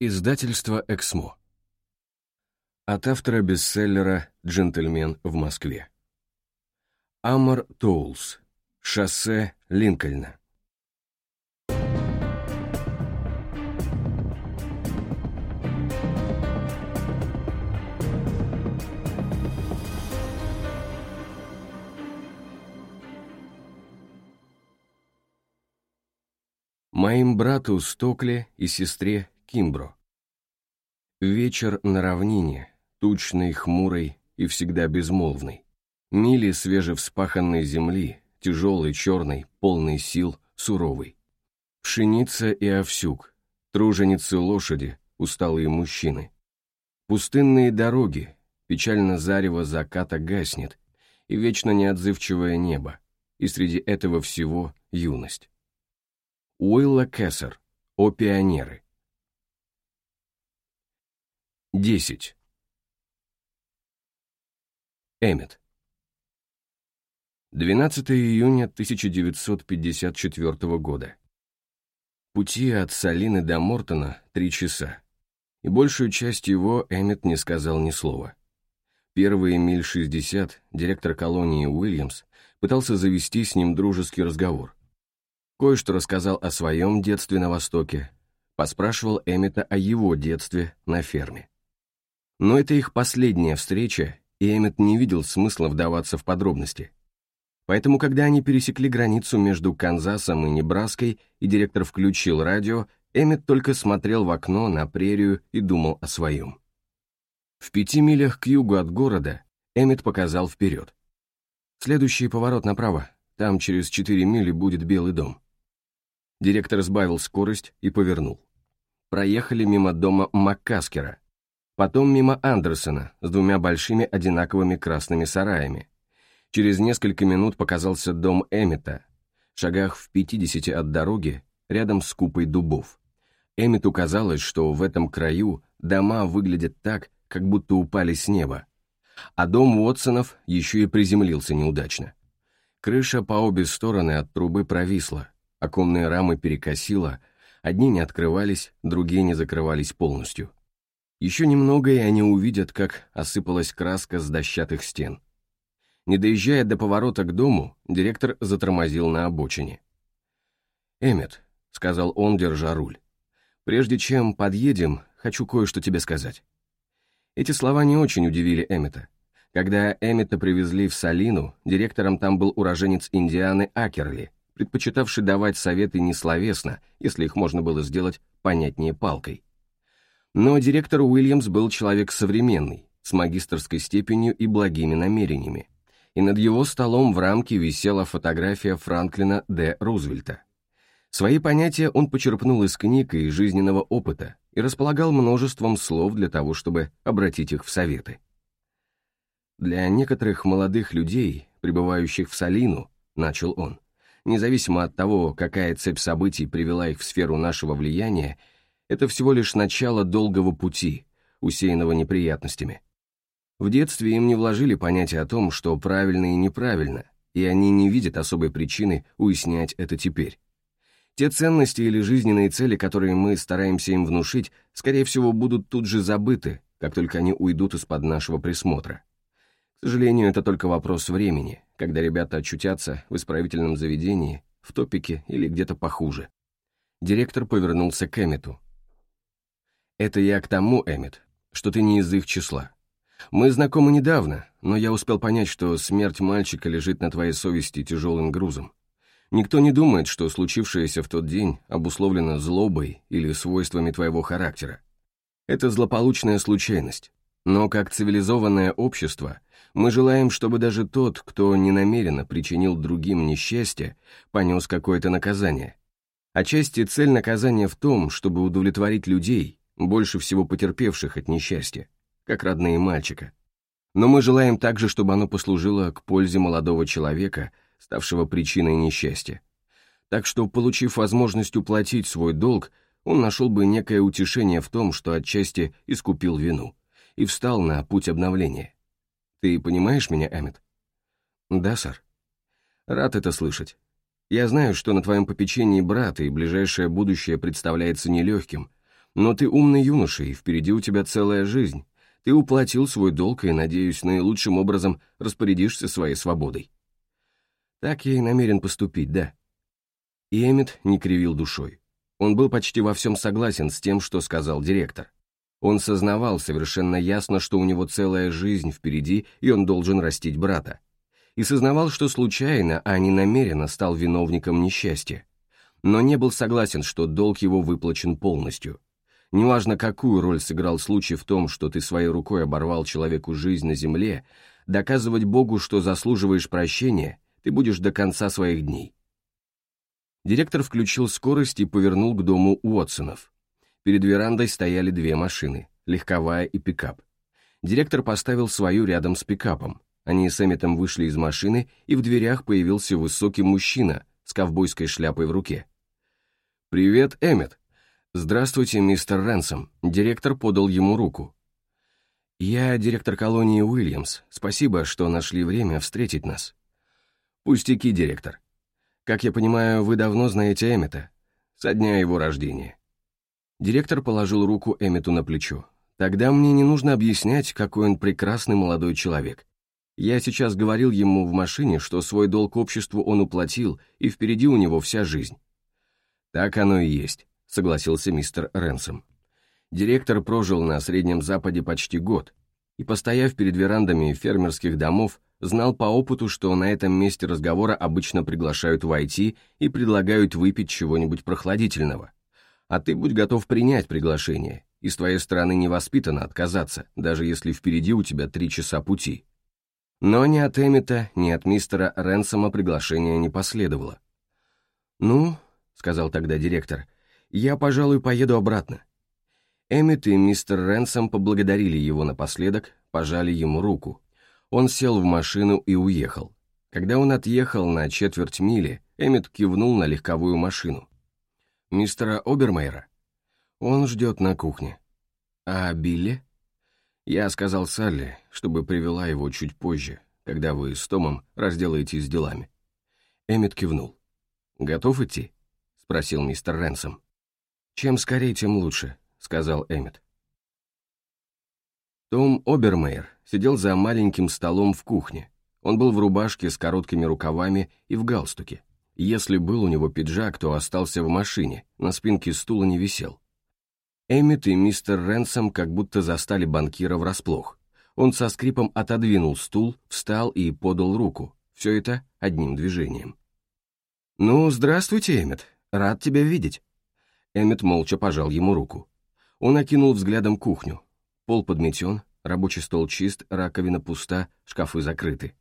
Издательство «Эксмо». От автора бестселлера «Джентльмен в Москве». Амор Тоулс. Шоссе Линкольна. Моим брату Стокли и сестре Кимбро. Вечер на равнине, тучный, хмурый и всегда безмолвный. Мили свежевспаханной земли, тяжелый, черный, полный сил, суровый. Пшеница и овсюк, труженицы лошади, усталые мужчины. Пустынные дороги, печально зарево заката гаснет, и вечно неотзывчивое небо, и среди этого всего юность. Уилла Кессер. О пионеры. 10. Эммет. 12 июня 1954 года. Пути от Салины до Мортона три часа, и большую часть его Эммет не сказал ни слова. Первые миль 60 директор колонии Уильямс пытался завести с ним дружеский разговор, Кое-что рассказал о своем детстве на Востоке, поспрашивал Эммета о его детстве на ферме. Но это их последняя встреча, и Эммет не видел смысла вдаваться в подробности. Поэтому, когда они пересекли границу между Канзасом и Небраской, и директор включил радио, Эммет только смотрел в окно на прерию и думал о своем. В пяти милях к югу от города Эммет показал вперед. Следующий поворот направо, там через четыре мили будет Белый дом. Директор сбавил скорость и повернул. Проехали мимо дома Маккаскера, потом мимо Андерсона с двумя большими одинаковыми красными сараями. Через несколько минут показался дом Эммета, в шагах в 50 от дороги, рядом с купой дубов. Эммету казалось, что в этом краю дома выглядят так, как будто упали с неба. А дом Уотсонов еще и приземлился неудачно. Крыша по обе стороны от трубы провисла, оконные рамы перекосило, одни не открывались, другие не закрывались полностью. Еще немного, и они увидят, как осыпалась краска с дощатых стен. Не доезжая до поворота к дому, директор затормозил на обочине. «Эммет», — сказал он, держа руль, — «прежде чем подъедем, хочу кое-что тебе сказать». Эти слова не очень удивили Эммета. Когда Эммета привезли в Салину, директором там был уроженец Индианы Акерли — предпочитавший давать советы не словесно, если их можно было сделать понятнее палкой. Но директор Уильямс был человек современный, с магистрской степенью и благими намерениями, и над его столом в рамке висела фотография Франклина Д. Рузвельта. Свои понятия он почерпнул из книг и жизненного опыта и располагал множеством слов для того, чтобы обратить их в советы. Для некоторых молодых людей, пребывающих в Салину, начал он, независимо от того, какая цепь событий привела их в сферу нашего влияния, это всего лишь начало долгого пути, усеянного неприятностями. В детстве им не вложили понятие о том, что правильно и неправильно, и они не видят особой причины уяснять это теперь. Те ценности или жизненные цели, которые мы стараемся им внушить, скорее всего, будут тут же забыты, как только они уйдут из-под нашего присмотра. К сожалению, это только вопрос времени, когда ребята очутятся в исправительном заведении, в топике или где-то похуже. Директор повернулся к Эммету. «Это я к тому, Эммет, что ты не из их числа. Мы знакомы недавно, но я успел понять, что смерть мальчика лежит на твоей совести тяжелым грузом. Никто не думает, что случившееся в тот день обусловлено злобой или свойствами твоего характера. Это злополучная случайность. Но как цивилизованное общество мы желаем, чтобы даже тот, кто ненамеренно причинил другим несчастье, понес какое-то наказание. Отчасти цель наказания в том, чтобы удовлетворить людей, больше всего потерпевших от несчастья, как родные мальчика. Но мы желаем также, чтобы оно послужило к пользе молодого человека, ставшего причиной несчастья. Так что, получив возможность уплатить свой долг, он нашел бы некое утешение в том, что отчасти искупил вину, и встал на путь обновления. Ты понимаешь меня, Эммет? Да, сэр. Рад это слышать. Я знаю, что на твоем попечении брат, и ближайшее будущее представляется нелегким, Но ты умный юноша, и впереди у тебя целая жизнь. Ты уплатил свой долг и, надеюсь, наилучшим образом распорядишься своей свободой. Так я и намерен поступить, да. И Эммет не кривил душой. Он был почти во всем согласен с тем, что сказал директор. Он сознавал совершенно ясно, что у него целая жизнь впереди, и он должен растить брата. И сознавал, что случайно, а не намеренно стал виновником несчастья. Но не был согласен, что долг его выплачен полностью. Неважно, какую роль сыграл случай в том, что ты своей рукой оборвал человеку жизнь на земле, доказывать Богу, что заслуживаешь прощения, ты будешь до конца своих дней. Директор включил скорость и повернул к дому Уотсонов. Перед верандой стояли две машины, легковая и пикап. Директор поставил свою рядом с пикапом. Они с Эмметом вышли из машины, и в дверях появился высокий мужчина с ковбойской шляпой в руке. «Привет, Эммет!» «Здравствуйте, мистер Рэнсом», — директор подал ему руку. «Я директор колонии Уильямс. Спасибо, что нашли время встретить нас». «Пустяки, директор. Как я понимаю, вы давно знаете Эммета. Со дня его рождения». Директор положил руку Эммету на плечо. «Тогда мне не нужно объяснять, какой он прекрасный молодой человек. Я сейчас говорил ему в машине, что свой долг обществу он уплатил, и впереди у него вся жизнь». «Так оно и есть согласился мистер Ренсом. Директор прожил на Среднем Западе почти год и, постояв перед верандами фермерских домов, знал по опыту, что на этом месте разговора обычно приглашают войти и предлагают выпить чего-нибудь прохладительного. А ты будь готов принять приглашение, и с твоей стороны невоспитанно отказаться, даже если впереди у тебя три часа пути. Но ни от Эмита, ни от мистера Ренсома приглашения не последовало. «Ну», — сказал тогда директор, — я, пожалуй, поеду обратно». Эммет и мистер Ренсом поблагодарили его напоследок, пожали ему руку. Он сел в машину и уехал. Когда он отъехал на четверть мили, Эммет кивнул на легковую машину. «Мистера Обермейра?» «Он ждет на кухне». «А Билли?» Я сказал Салли, чтобы привела его чуть позже, когда вы с Томом разделаетесь с делами. Эммет кивнул. «Готов идти?» — спросил мистер Ренсом. «Чем скорее, тем лучше», — сказал Эммет. Том Обермейер сидел за маленьким столом в кухне. Он был в рубашке с короткими рукавами и в галстуке. Если был у него пиджак, то остался в машине, на спинке стула не висел. Эммет и мистер Ренсом как будто застали банкира врасплох. Он со скрипом отодвинул стул, встал и подал руку. Все это одним движением. «Ну, здравствуйте, Эммет. Рад тебя видеть». Эммет молча пожал ему руку. Он окинул взглядом кухню. Пол подметен, рабочий стол чист, раковина пуста, шкафы закрыты.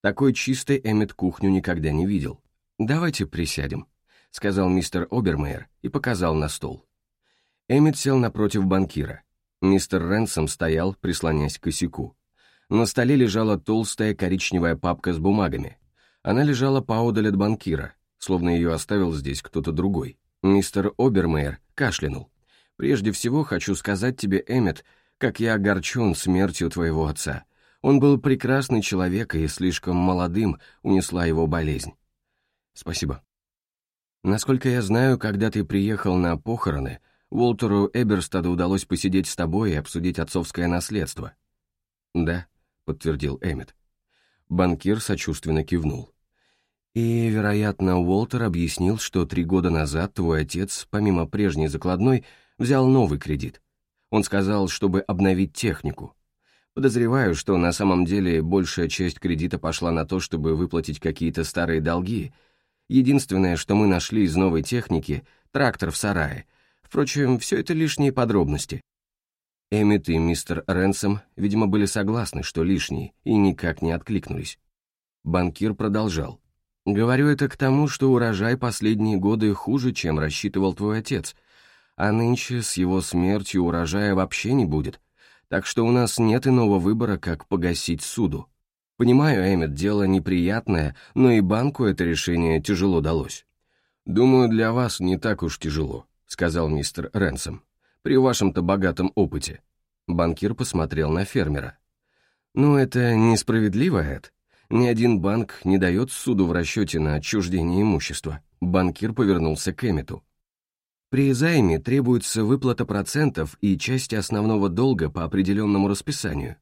Такой чистой Эммет кухню никогда не видел. «Давайте присядем», — сказал мистер Обермейер и показал на стол. Эммет сел напротив банкира. Мистер Ренсом стоял, прислонясь к косяку. На столе лежала толстая коричневая папка с бумагами. Она лежала поодаль от банкира, словно ее оставил здесь кто-то другой. Мистер Обермейер кашлянул. «Прежде всего хочу сказать тебе, Эммет, как я огорчен смертью твоего отца. Он был прекрасный человек, и слишком молодым унесла его болезнь». «Спасибо». «Насколько я знаю, когда ты приехал на похороны, Уолтеру Эберстаду удалось посидеть с тобой и обсудить отцовское наследство». «Да», — подтвердил Эммет. Банкир сочувственно кивнул. И, вероятно, Уолтер объяснил, что три года назад твой отец, помимо прежней закладной, взял новый кредит. Он сказал, чтобы обновить технику. Подозреваю, что на самом деле большая часть кредита пошла на то, чтобы выплатить какие-то старые долги. Единственное, что мы нашли из новой техники — трактор в сарае. Впрочем, все это лишние подробности. Эммит и мистер Ренсом, видимо, были согласны, что лишние, и никак не откликнулись. Банкир продолжал. Говорю это к тому, что урожай последние годы хуже, чем рассчитывал твой отец, а нынче с его смертью урожая вообще не будет, так что у нас нет иного выбора, как погасить суду. Понимаю, Эммет, дело неприятное, но и банку это решение тяжело далось. «Думаю, для вас не так уж тяжело», — сказал мистер Ренсом. «При вашем-то богатом опыте». Банкир посмотрел на фермера. «Ну, это несправедливо, Эд. Ни один банк не дает суду в расчете на отчуждение имущества. Банкир повернулся к Эммету. При займе требуется выплата процентов и части основного долга по определенному расписанию.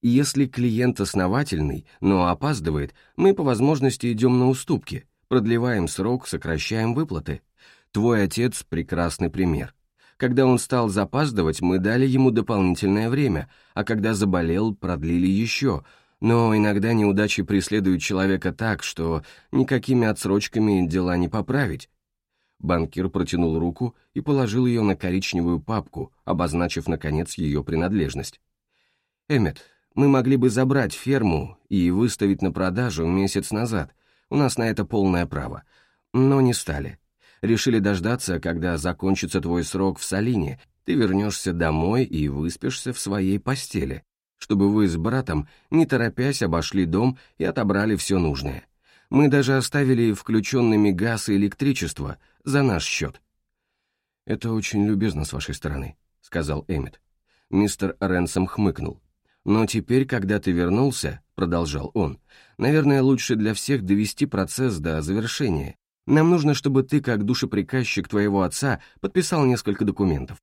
Если клиент основательный, но опаздывает, мы по возможности идем на уступки, продлеваем срок, сокращаем выплаты. Твой отец – прекрасный пример. Когда он стал запаздывать, мы дали ему дополнительное время, а когда заболел, продлили еще. Но иногда неудачи преследуют человека так, что никакими отсрочками дела не поправить. Банкир протянул руку и положил ее на коричневую папку, обозначив, наконец, ее принадлежность. «Эммет, мы могли бы забрать ферму и выставить на продажу месяц назад. У нас на это полное право. Но не стали. Решили дождаться, когда закончится твой срок в Салине, ты вернешься домой и выспишься в своей постели, чтобы вы с братом, не торопясь, обошли дом и отобрали все нужное. Мы даже оставили включенными газ и электричество за наш счет». «Это очень любезно с вашей стороны», — сказал Эммет. Мистер Ренсом хмыкнул. «Но теперь, когда ты вернулся», — продолжал он, «наверное, лучше для всех довести процесс до завершения. Нам нужно, чтобы ты, как душеприказчик твоего отца, подписал несколько документов.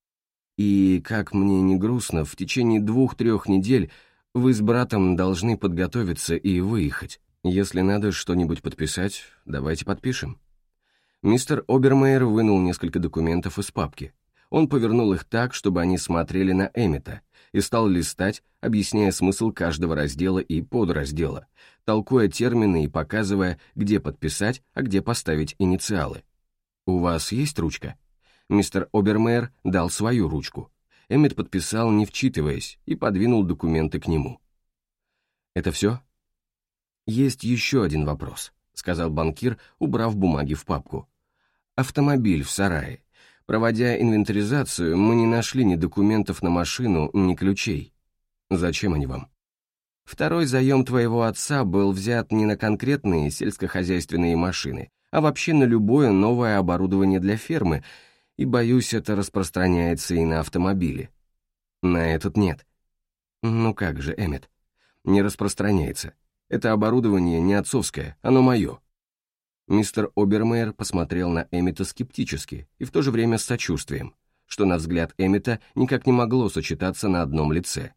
И, как мне не грустно, в течение двух-трех недель вы с братом должны подготовиться и выехать. Если надо что-нибудь подписать, давайте подпишем». Мистер Обермейер вынул несколько документов из папки. Он повернул их так, чтобы они смотрели на Эммета, и стал листать, объясняя смысл каждого раздела и подраздела, толкуя термины и показывая, где подписать, а где поставить инициалы. «У вас есть ручка?» Мистер Обермейер дал свою ручку. Эммет подписал, не вчитываясь, и подвинул документы к нему. «Это все?» «Есть еще один вопрос», — сказал банкир, убрав бумаги в папку. «Автомобиль в сарае. Проводя инвентаризацию, мы не нашли ни документов на машину, ни ключей. Зачем они вам?» Второй заем твоего отца был взят не на конкретные сельскохозяйственные машины, а вообще на любое новое оборудование для фермы, и, боюсь, это распространяется и на автомобили. На этот нет. Ну как же, Эммет, не распространяется. Это оборудование не отцовское, оно мое». Мистер Обермейер посмотрел на Эмита скептически и в то же время с сочувствием, что на взгляд Эмита никак не могло сочетаться на одном лице.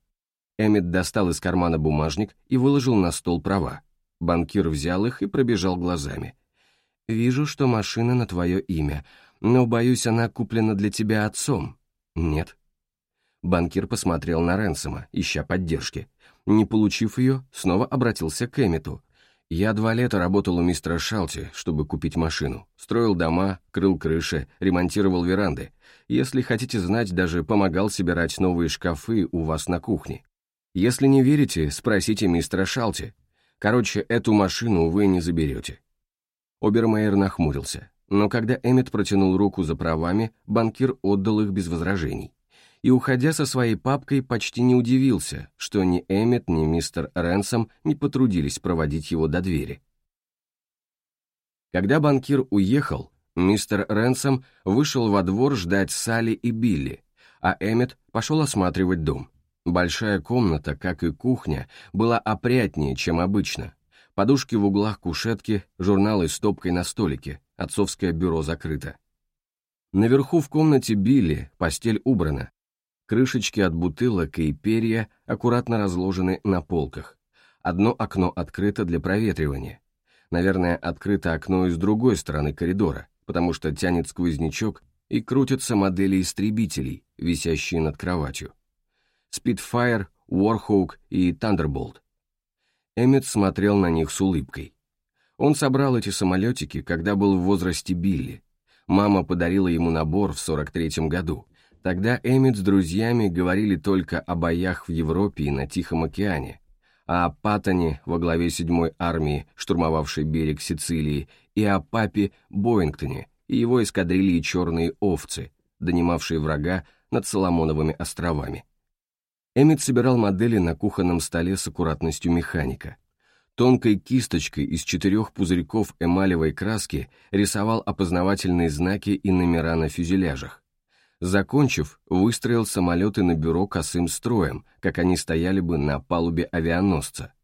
Эмит достал из кармана бумажник и выложил на стол права. Банкир взял их и пробежал глазами. «Вижу, что машина на твое имя, но, боюсь, она куплена для тебя отцом». «Нет». Банкир посмотрел на Ренсома, ища поддержки, не получив ее, снова обратился к Эмиту. «Я два лета работал у мистера Шалти, чтобы купить машину. Строил дома, крыл крыши, ремонтировал веранды. Если хотите знать, даже помогал собирать новые шкафы у вас на кухне. Если не верите, спросите мистера Шалти. Короче, эту машину вы не заберете». Обермейер нахмурился, но когда Эммет протянул руку за правами, банкир отдал их без возражений и, уходя со своей папкой, почти не удивился, что ни Эммет, ни мистер Ренсом не потрудились проводить его до двери. Когда банкир уехал, мистер Ренсом вышел во двор ждать Салли и Билли, а Эммет пошел осматривать дом. Большая комната, как и кухня, была опрятнее, чем обычно. Подушки в углах кушетки, журналы стопкой на столике, отцовское бюро закрыто. Наверху в комнате Билли постель убрана, Крышечки от бутылок и перья аккуратно разложены на полках. Одно окно открыто для проветривания. Наверное, открыто окно и с другой стороны коридора, потому что тянет сквознячок и крутятся модели истребителей, висящие над кроватью. Spitfire, Warhawk и Thunderbolt. Эммет смотрел на них с улыбкой. Он собрал эти самолетики, когда был в возрасте Билли. Мама подарила ему набор в 43-м году. Тогда Эммит с друзьями говорили только о боях в Европе и на Тихом океане, а о Паттоне во главе 7-й армии, штурмовавшей берег Сицилии, и о папе Боингтоне и его эскадрильи «Черные овцы», донимавшие врага над Соломоновыми островами. Эммит собирал модели на кухонном столе с аккуратностью механика. Тонкой кисточкой из четырех пузырьков эмалевой краски рисовал опознавательные знаки и номера на фюзеляжах. Закончив, выстроил самолеты на бюро косым строем, как они стояли бы на палубе авианосца.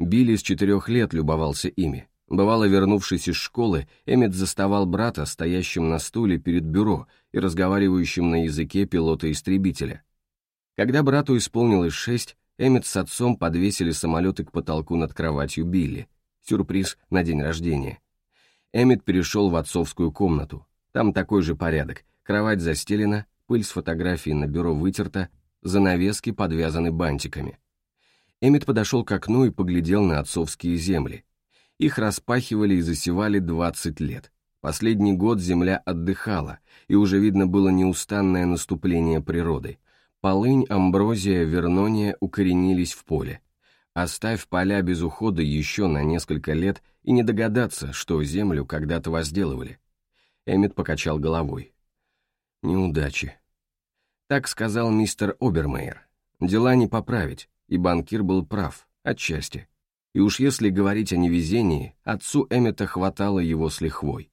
Билли с четырех лет любовался ими. Бывало, вернувшись из школы, Эммет заставал брата, стоящим на стуле перед бюро и разговаривающим на языке пилота-истребителя. Когда брату исполнилось шесть, Эммет с отцом подвесили самолеты к потолку над кроватью Билли. Сюрприз на день рождения. Эммет перешел в отцовскую комнату. Там такой же порядок. Кровать застелена, пыль с фотографией на бюро вытерта, занавески подвязаны бантиками. Эммет подошел к окну и поглядел на отцовские земли. Их распахивали и засевали 20 лет. Последний год земля отдыхала, и уже видно было неустанное наступление природы. Полынь, амброзия, вернония укоренились в поле. Оставь поля без ухода еще на несколько лет и не догадаться, что землю когда-то возделывали. Эммет покачал головой. Неудачи. Так сказал мистер Обермейер. Дела не поправить, и банкир был прав, отчасти. И уж если говорить о невезении, отцу Эммета хватало его с лихвой.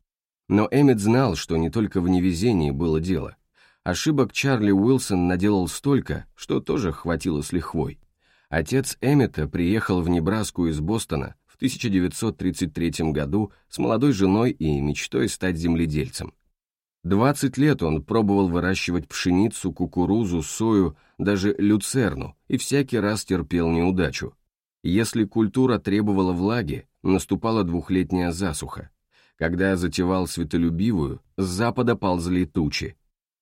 Но Эммет знал, что не только в невезении было дело. Ошибок Чарли Уилсон наделал столько, что тоже хватило с лихвой. Отец Эммета приехал в Небраску из Бостона в 1933 году с молодой женой и мечтой стать земледельцем. 20 лет он пробовал выращивать пшеницу, кукурузу, сою, даже люцерну, и всякий раз терпел неудачу. Если культура требовала влаги, наступала двухлетняя засуха. Когда затевал светолюбивую, с запада ползли тучи.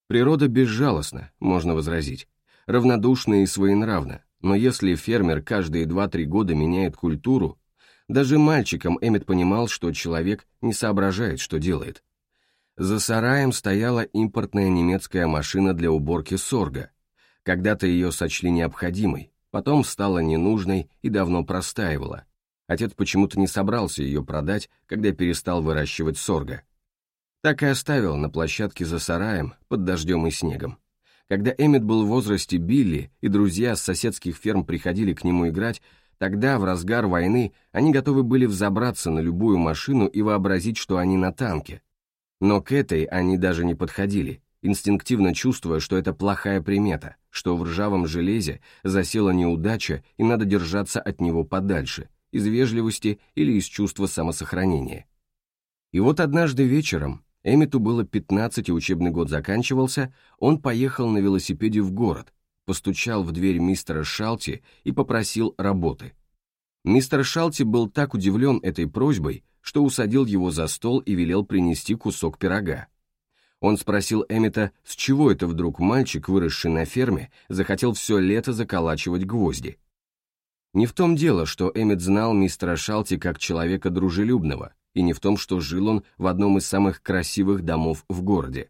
Природа безжалостна, можно возразить, равнодушна и своенравна, но если фермер каждые 2-3 года меняет культуру, даже мальчиком Эммет понимал, что человек не соображает, что делает. За сараем стояла импортная немецкая машина для уборки сорга. Когда-то ее сочли необходимой, потом стала ненужной и давно простаивала. Отец почему-то не собрался ее продать, когда перестал выращивать сорга. Так и оставил на площадке за сараем под дождем и снегом. Когда Эммет был в возрасте Билли, и друзья с соседских ферм приходили к нему играть, тогда, в разгар войны, они готовы были взобраться на любую машину и вообразить, что они на танке. Но к этой они даже не подходили, инстинктивно чувствуя, что это плохая примета, что в ржавом железе засела неудача и надо держаться от него подальше, из вежливости или из чувства самосохранения. И вот однажды вечером, Эмиту было 15 и учебный год заканчивался, он поехал на велосипеде в город, постучал в дверь мистера Шалти и попросил работы. Мистер Шалти был так удивлен этой просьбой, что усадил его за стол и велел принести кусок пирога. Он спросил Эмита, с чего это вдруг мальчик, выросший на ферме, захотел все лето заколачивать гвозди. Не в том дело, что Эмит знал мистера Шалти как человека дружелюбного, и не в том, что жил он в одном из самых красивых домов в городе.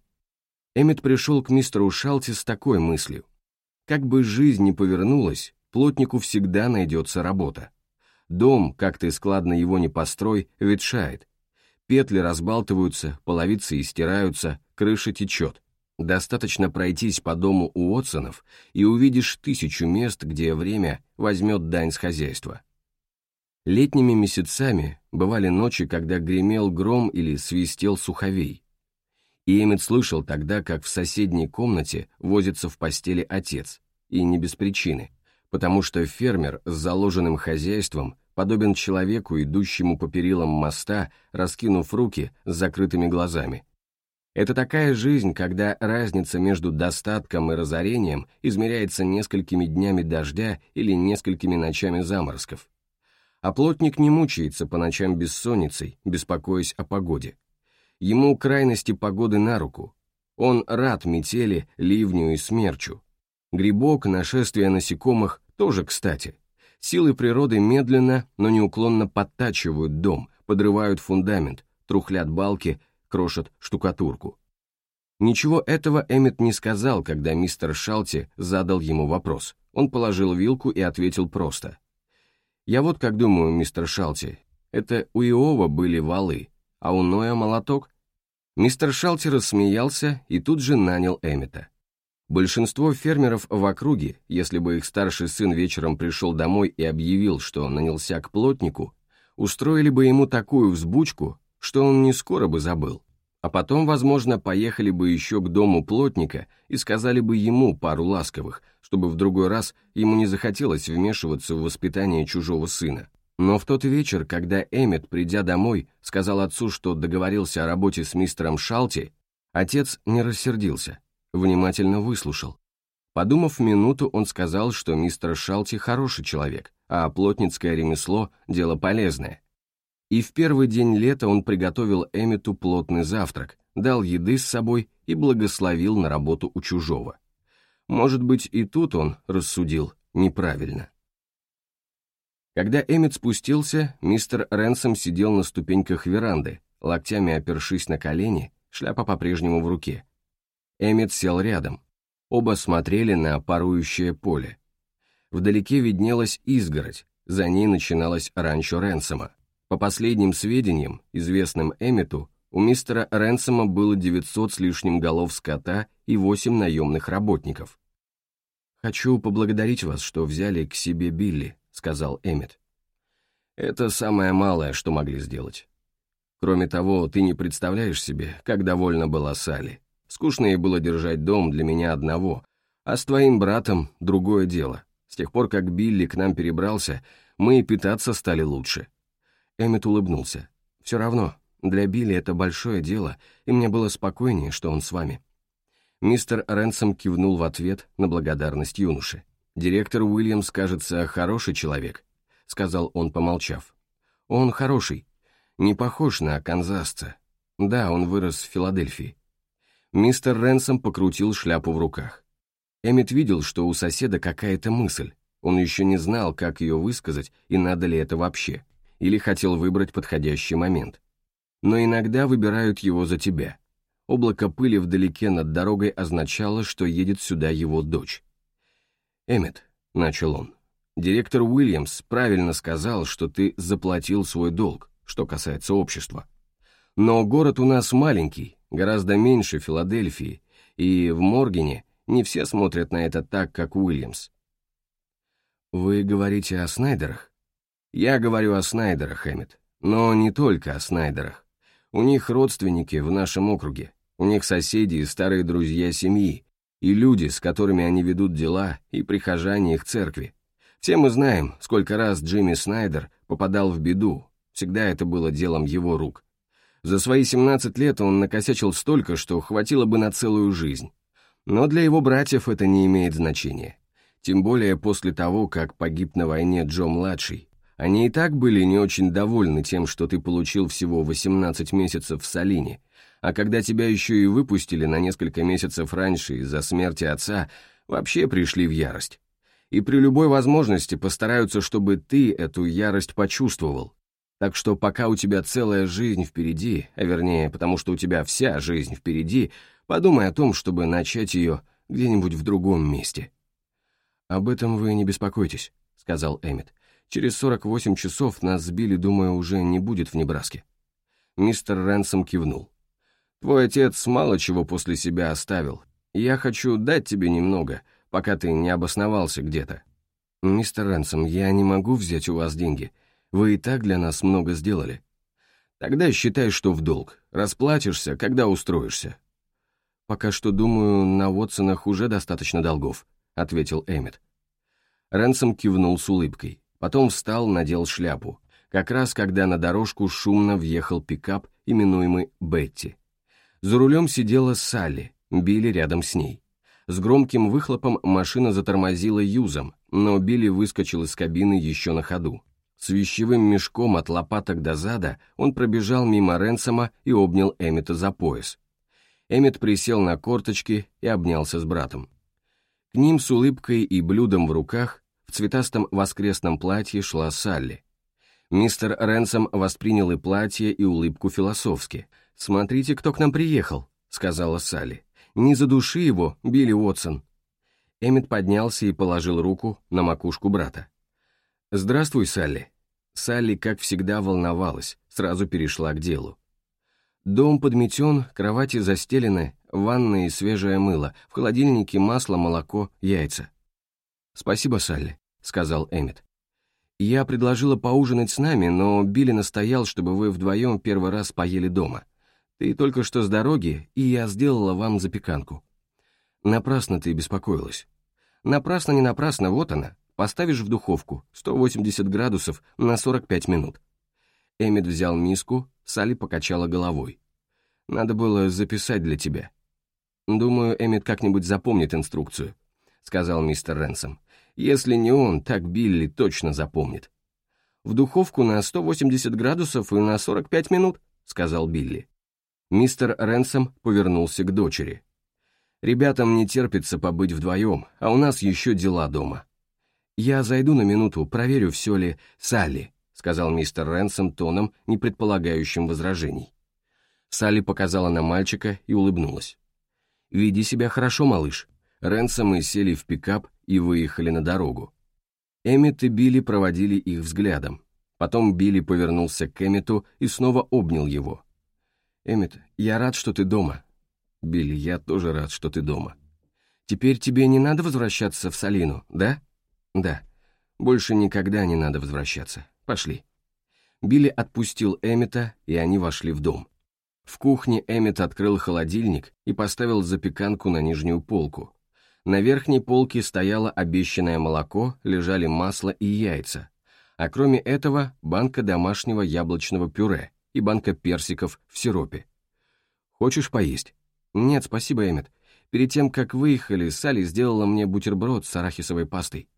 Эмит пришел к мистеру Шалти с такой мыслью. Как бы жизнь ни повернулась, плотнику всегда найдется работа. Дом, как ты складно его не построй, ветшает. Петли разбалтываются, половицы истираются, крыша течет. Достаточно пройтись по дому у Отсонов, и увидишь тысячу мест, где время возьмет дань с хозяйства. Летними месяцами бывали ночи, когда гремел гром или свистел суховей. И Эммет слышал тогда, как в соседней комнате возится в постели отец, и не без причины, потому что фермер с заложенным хозяйством подобен человеку, идущему по перилам моста, раскинув руки с закрытыми глазами. Это такая жизнь, когда разница между достатком и разорением измеряется несколькими днями дождя или несколькими ночами заморозков. А плотник не мучается по ночам бессонницей, беспокоясь о погоде. Ему крайности погоды на руку. Он рад метели, ливню и смерчу. Грибок, нашествие насекомых тоже кстати. Силы природы медленно, но неуклонно подтачивают дом, подрывают фундамент, трухлят балки, крошат штукатурку. Ничего этого Эммет не сказал, когда мистер Шалти задал ему вопрос. Он положил вилку и ответил просто. «Я вот как думаю, мистер Шалти, это у Иова были валы, а у Ноя молоток?» Мистер Шалти рассмеялся и тут же нанял Эммета. Большинство фермеров в округе, если бы их старший сын вечером пришел домой и объявил, что нанялся к плотнику, устроили бы ему такую взбучку, что он не скоро бы забыл. А потом, возможно, поехали бы еще к дому плотника и сказали бы ему пару ласковых, чтобы в другой раз ему не захотелось вмешиваться в воспитание чужого сына. Но в тот вечер, когда Эммет, придя домой, сказал отцу, что договорился о работе с мистером Шалти, отец не рассердился, внимательно выслушал. Подумав минуту, он сказал, что мистер Шалти хороший человек, а плотницкое ремесло – дело полезное. И в первый день лета он приготовил Эммету плотный завтрак, дал еды с собой и благословил на работу у чужого. Может быть, и тут он рассудил неправильно. Когда Эммет спустился, мистер Ренсом сидел на ступеньках веранды, локтями опершись на колени, шляпа по-прежнему в руке. Эммет сел рядом. Оба смотрели на парующее поле. Вдалеке виднелась изгородь, за ней начиналось ранчо Ренсома. По последним сведениям, известным Эммету, у мистера Ренсома было 900 с лишним голов скота и 8 наемных работников. «Хочу поблагодарить вас, что взяли к себе Билли», — сказал Эммет. «Это самое малое, что могли сделать. Кроме того, ты не представляешь себе, как довольна была Салли. Скучно ей было держать дом для меня одного, а с твоим братом другое дело. С тех пор, как Билли к нам перебрался, мы и питаться стали лучше». Эммет улыбнулся. «Все равно, для Билли это большое дело, и мне было спокойнее, что он с вами». Мистер Ренсом кивнул в ответ на благодарность юноши. «Директор Уильямс, кажется, хороший человек», — сказал он, помолчав. «Он хороший. Не похож на канзасца. Да, он вырос в Филадельфии». Мистер Ренсом покрутил шляпу в руках. Эммет видел, что у соседа какая-то мысль. Он еще не знал, как ее высказать и надо ли это вообще. Или хотел выбрать подходящий момент. Но иногда выбирают его за тебя. Облако пыли вдалеке над дорогой означало, что едет сюда его дочь. «Эммет», — начал он, — «директор Уильямс правильно сказал, что ты заплатил свой долг, что касается общества. Но город у нас маленький, гораздо меньше Филадельфии, и в Моргене не все смотрят на это так, как Уильямс». «Вы говорите о Снайдерах?» «Я говорю о Снайдерах, Эммет, но не только о Снайдерах. У них родственники в нашем округе, у них соседи и старые друзья семьи, и люди, с которыми они ведут дела, и прихожане их церкви. Все мы знаем, сколько раз Джимми Снайдер попадал в беду, всегда это было делом его рук. За свои 17 лет он накосячил столько, что хватило бы на целую жизнь. Но для его братьев это не имеет значения. Тем более после того, как погиб на войне Джо-младший. Они и так были не очень довольны тем, что ты получил всего 18 месяцев в Салине, а когда тебя еще и выпустили на несколько месяцев раньше из-за смерти отца, вообще пришли в ярость. И при любой возможности постараются, чтобы ты эту ярость почувствовал. Так что пока у тебя целая жизнь впереди, а вернее, потому что у тебя вся жизнь впереди, подумай о том, чтобы начать ее где-нибудь в другом месте. «Об этом вы не беспокойтесь», — сказал Эммет. «Через 48 часов нас сбили, думаю, уже не будет в Небраске». Мистер Рэнсом кивнул. Твой отец мало чего после себя оставил. Я хочу дать тебе немного, пока ты не обосновался где-то. Мистер Рэнсом, я не могу взять у вас деньги. Вы и так для нас много сделали. Тогда считай, что в долг. Расплатишься, когда устроишься. Пока что, думаю, на Уотсонах уже достаточно долгов, ответил Эммет. Рэнсом кивнул с улыбкой. Потом встал, надел шляпу. Как раз когда на дорожку шумно въехал пикап, именуемый Бетти. За рулем сидела Салли, Билли рядом с ней. С громким выхлопом машина затормозила юзом, но Билли выскочил из кабины еще на ходу. С вещевым мешком от лопаток до зада он пробежал мимо Ренсома и обнял Эммета за пояс. Эммет присел на корточки и обнялся с братом. К ним с улыбкой и блюдом в руках в цветастом воскресном платье шла Салли. Мистер Ренсом воспринял и платье, и улыбку философски – «Смотрите, кто к нам приехал», — сказала Салли. «Не задуши его, Билли Уотсон». Эммет поднялся и положил руку на макушку брата. «Здравствуй, Салли». Салли, как всегда, волновалась, сразу перешла к делу. Дом подметен, кровати застелены, ванная и свежее мыло, в холодильнике масло, молоко, яйца. «Спасибо, Салли», — сказал Эммет. «Я предложила поужинать с нами, но Билли настоял, чтобы вы вдвоем первый раз поели дома. Ты только что с дороги, и я сделала вам запеканку. Напрасно ты беспокоилась. Напрасно, не напрасно, вот она. поставишь в духовку 180 градусов на 45 минут. Эммет взял миску, Салли покачала головой. Надо было записать для тебя. Думаю, Эммет как-нибудь запомнит инструкцию, сказал мистер Ренсом. Если не он, так Билли точно запомнит. В духовку на 180 градусов и на 45 минут, сказал Билли. Мистер Ренсом повернулся к дочери. «Ребятам не терпится побыть вдвоем, а у нас еще дела дома. Я зайду на минуту, проверю, все ли Салли», сказал мистер Ренсом тоном, не предполагающим возражений. Салли показала на мальчика и улыбнулась. «Веди себя хорошо, малыш». Ренсомы сели в пикап и выехали на дорогу. Эммет и Билли проводили их взглядом. Потом Билли повернулся к Эммету и снова обнял его. «Эммет, я рад, что ты дома». «Билли, я тоже рад, что ты дома». «Теперь тебе не надо возвращаться в Салину, да?» «Да. Больше никогда не надо возвращаться. Пошли». Билли отпустил Эммета, и они вошли в дом. В кухне Эммет открыл холодильник и поставил запеканку на нижнюю полку. На верхней полке стояло обещанное молоко, лежали масло и яйца. А кроме этого, банка домашнего яблочного пюре и банка персиков в сиропе. «Хочешь поесть?» «Нет, спасибо, Эммет. Перед тем, как выехали, Салли сделала мне бутерброд с арахисовой пастой».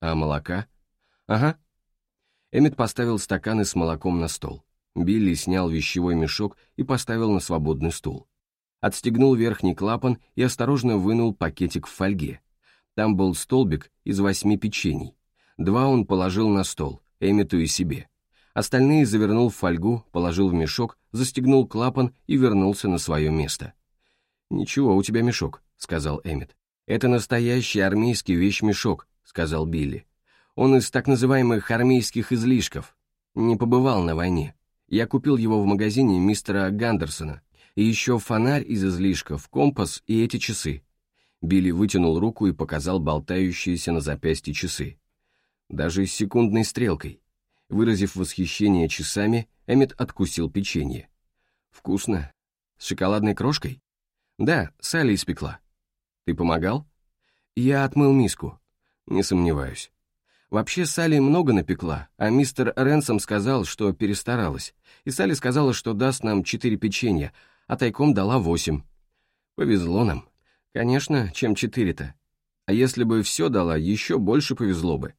«А молока?» «Ага». Эммет поставил стаканы с молоком на стол. Билли снял вещевой мешок и поставил на свободный стул. Отстегнул верхний клапан и осторожно вынул пакетик в фольге. Там был столбик из восьми печений. Два он положил на стол, Эммету и себе. Остальные завернул в фольгу, положил в мешок, застегнул клапан и вернулся на свое место. «Ничего, у тебя мешок», — сказал Эммет. «Это настоящий армейский вещмешок», — сказал Билли. «Он из так называемых армейских излишков. Не побывал на войне. Я купил его в магазине мистера Гандерсона. И еще фонарь из излишков, компас и эти часы». Билли вытянул руку и показал болтающиеся на запястье часы. Даже с секундной стрелкой. Выразив восхищение часами, Эммет откусил печенье. «Вкусно. С шоколадной крошкой?» «Да, Салли испекла». «Ты помогал?» «Я отмыл миску». «Не сомневаюсь». Вообще Салли много напекла, а мистер Ренсом сказал, что перестаралась. И Салли сказала, что даст нам четыре печенья, а тайком дала восемь. Повезло нам. Конечно, чем четыре-то. А если бы все дала, еще больше повезло бы.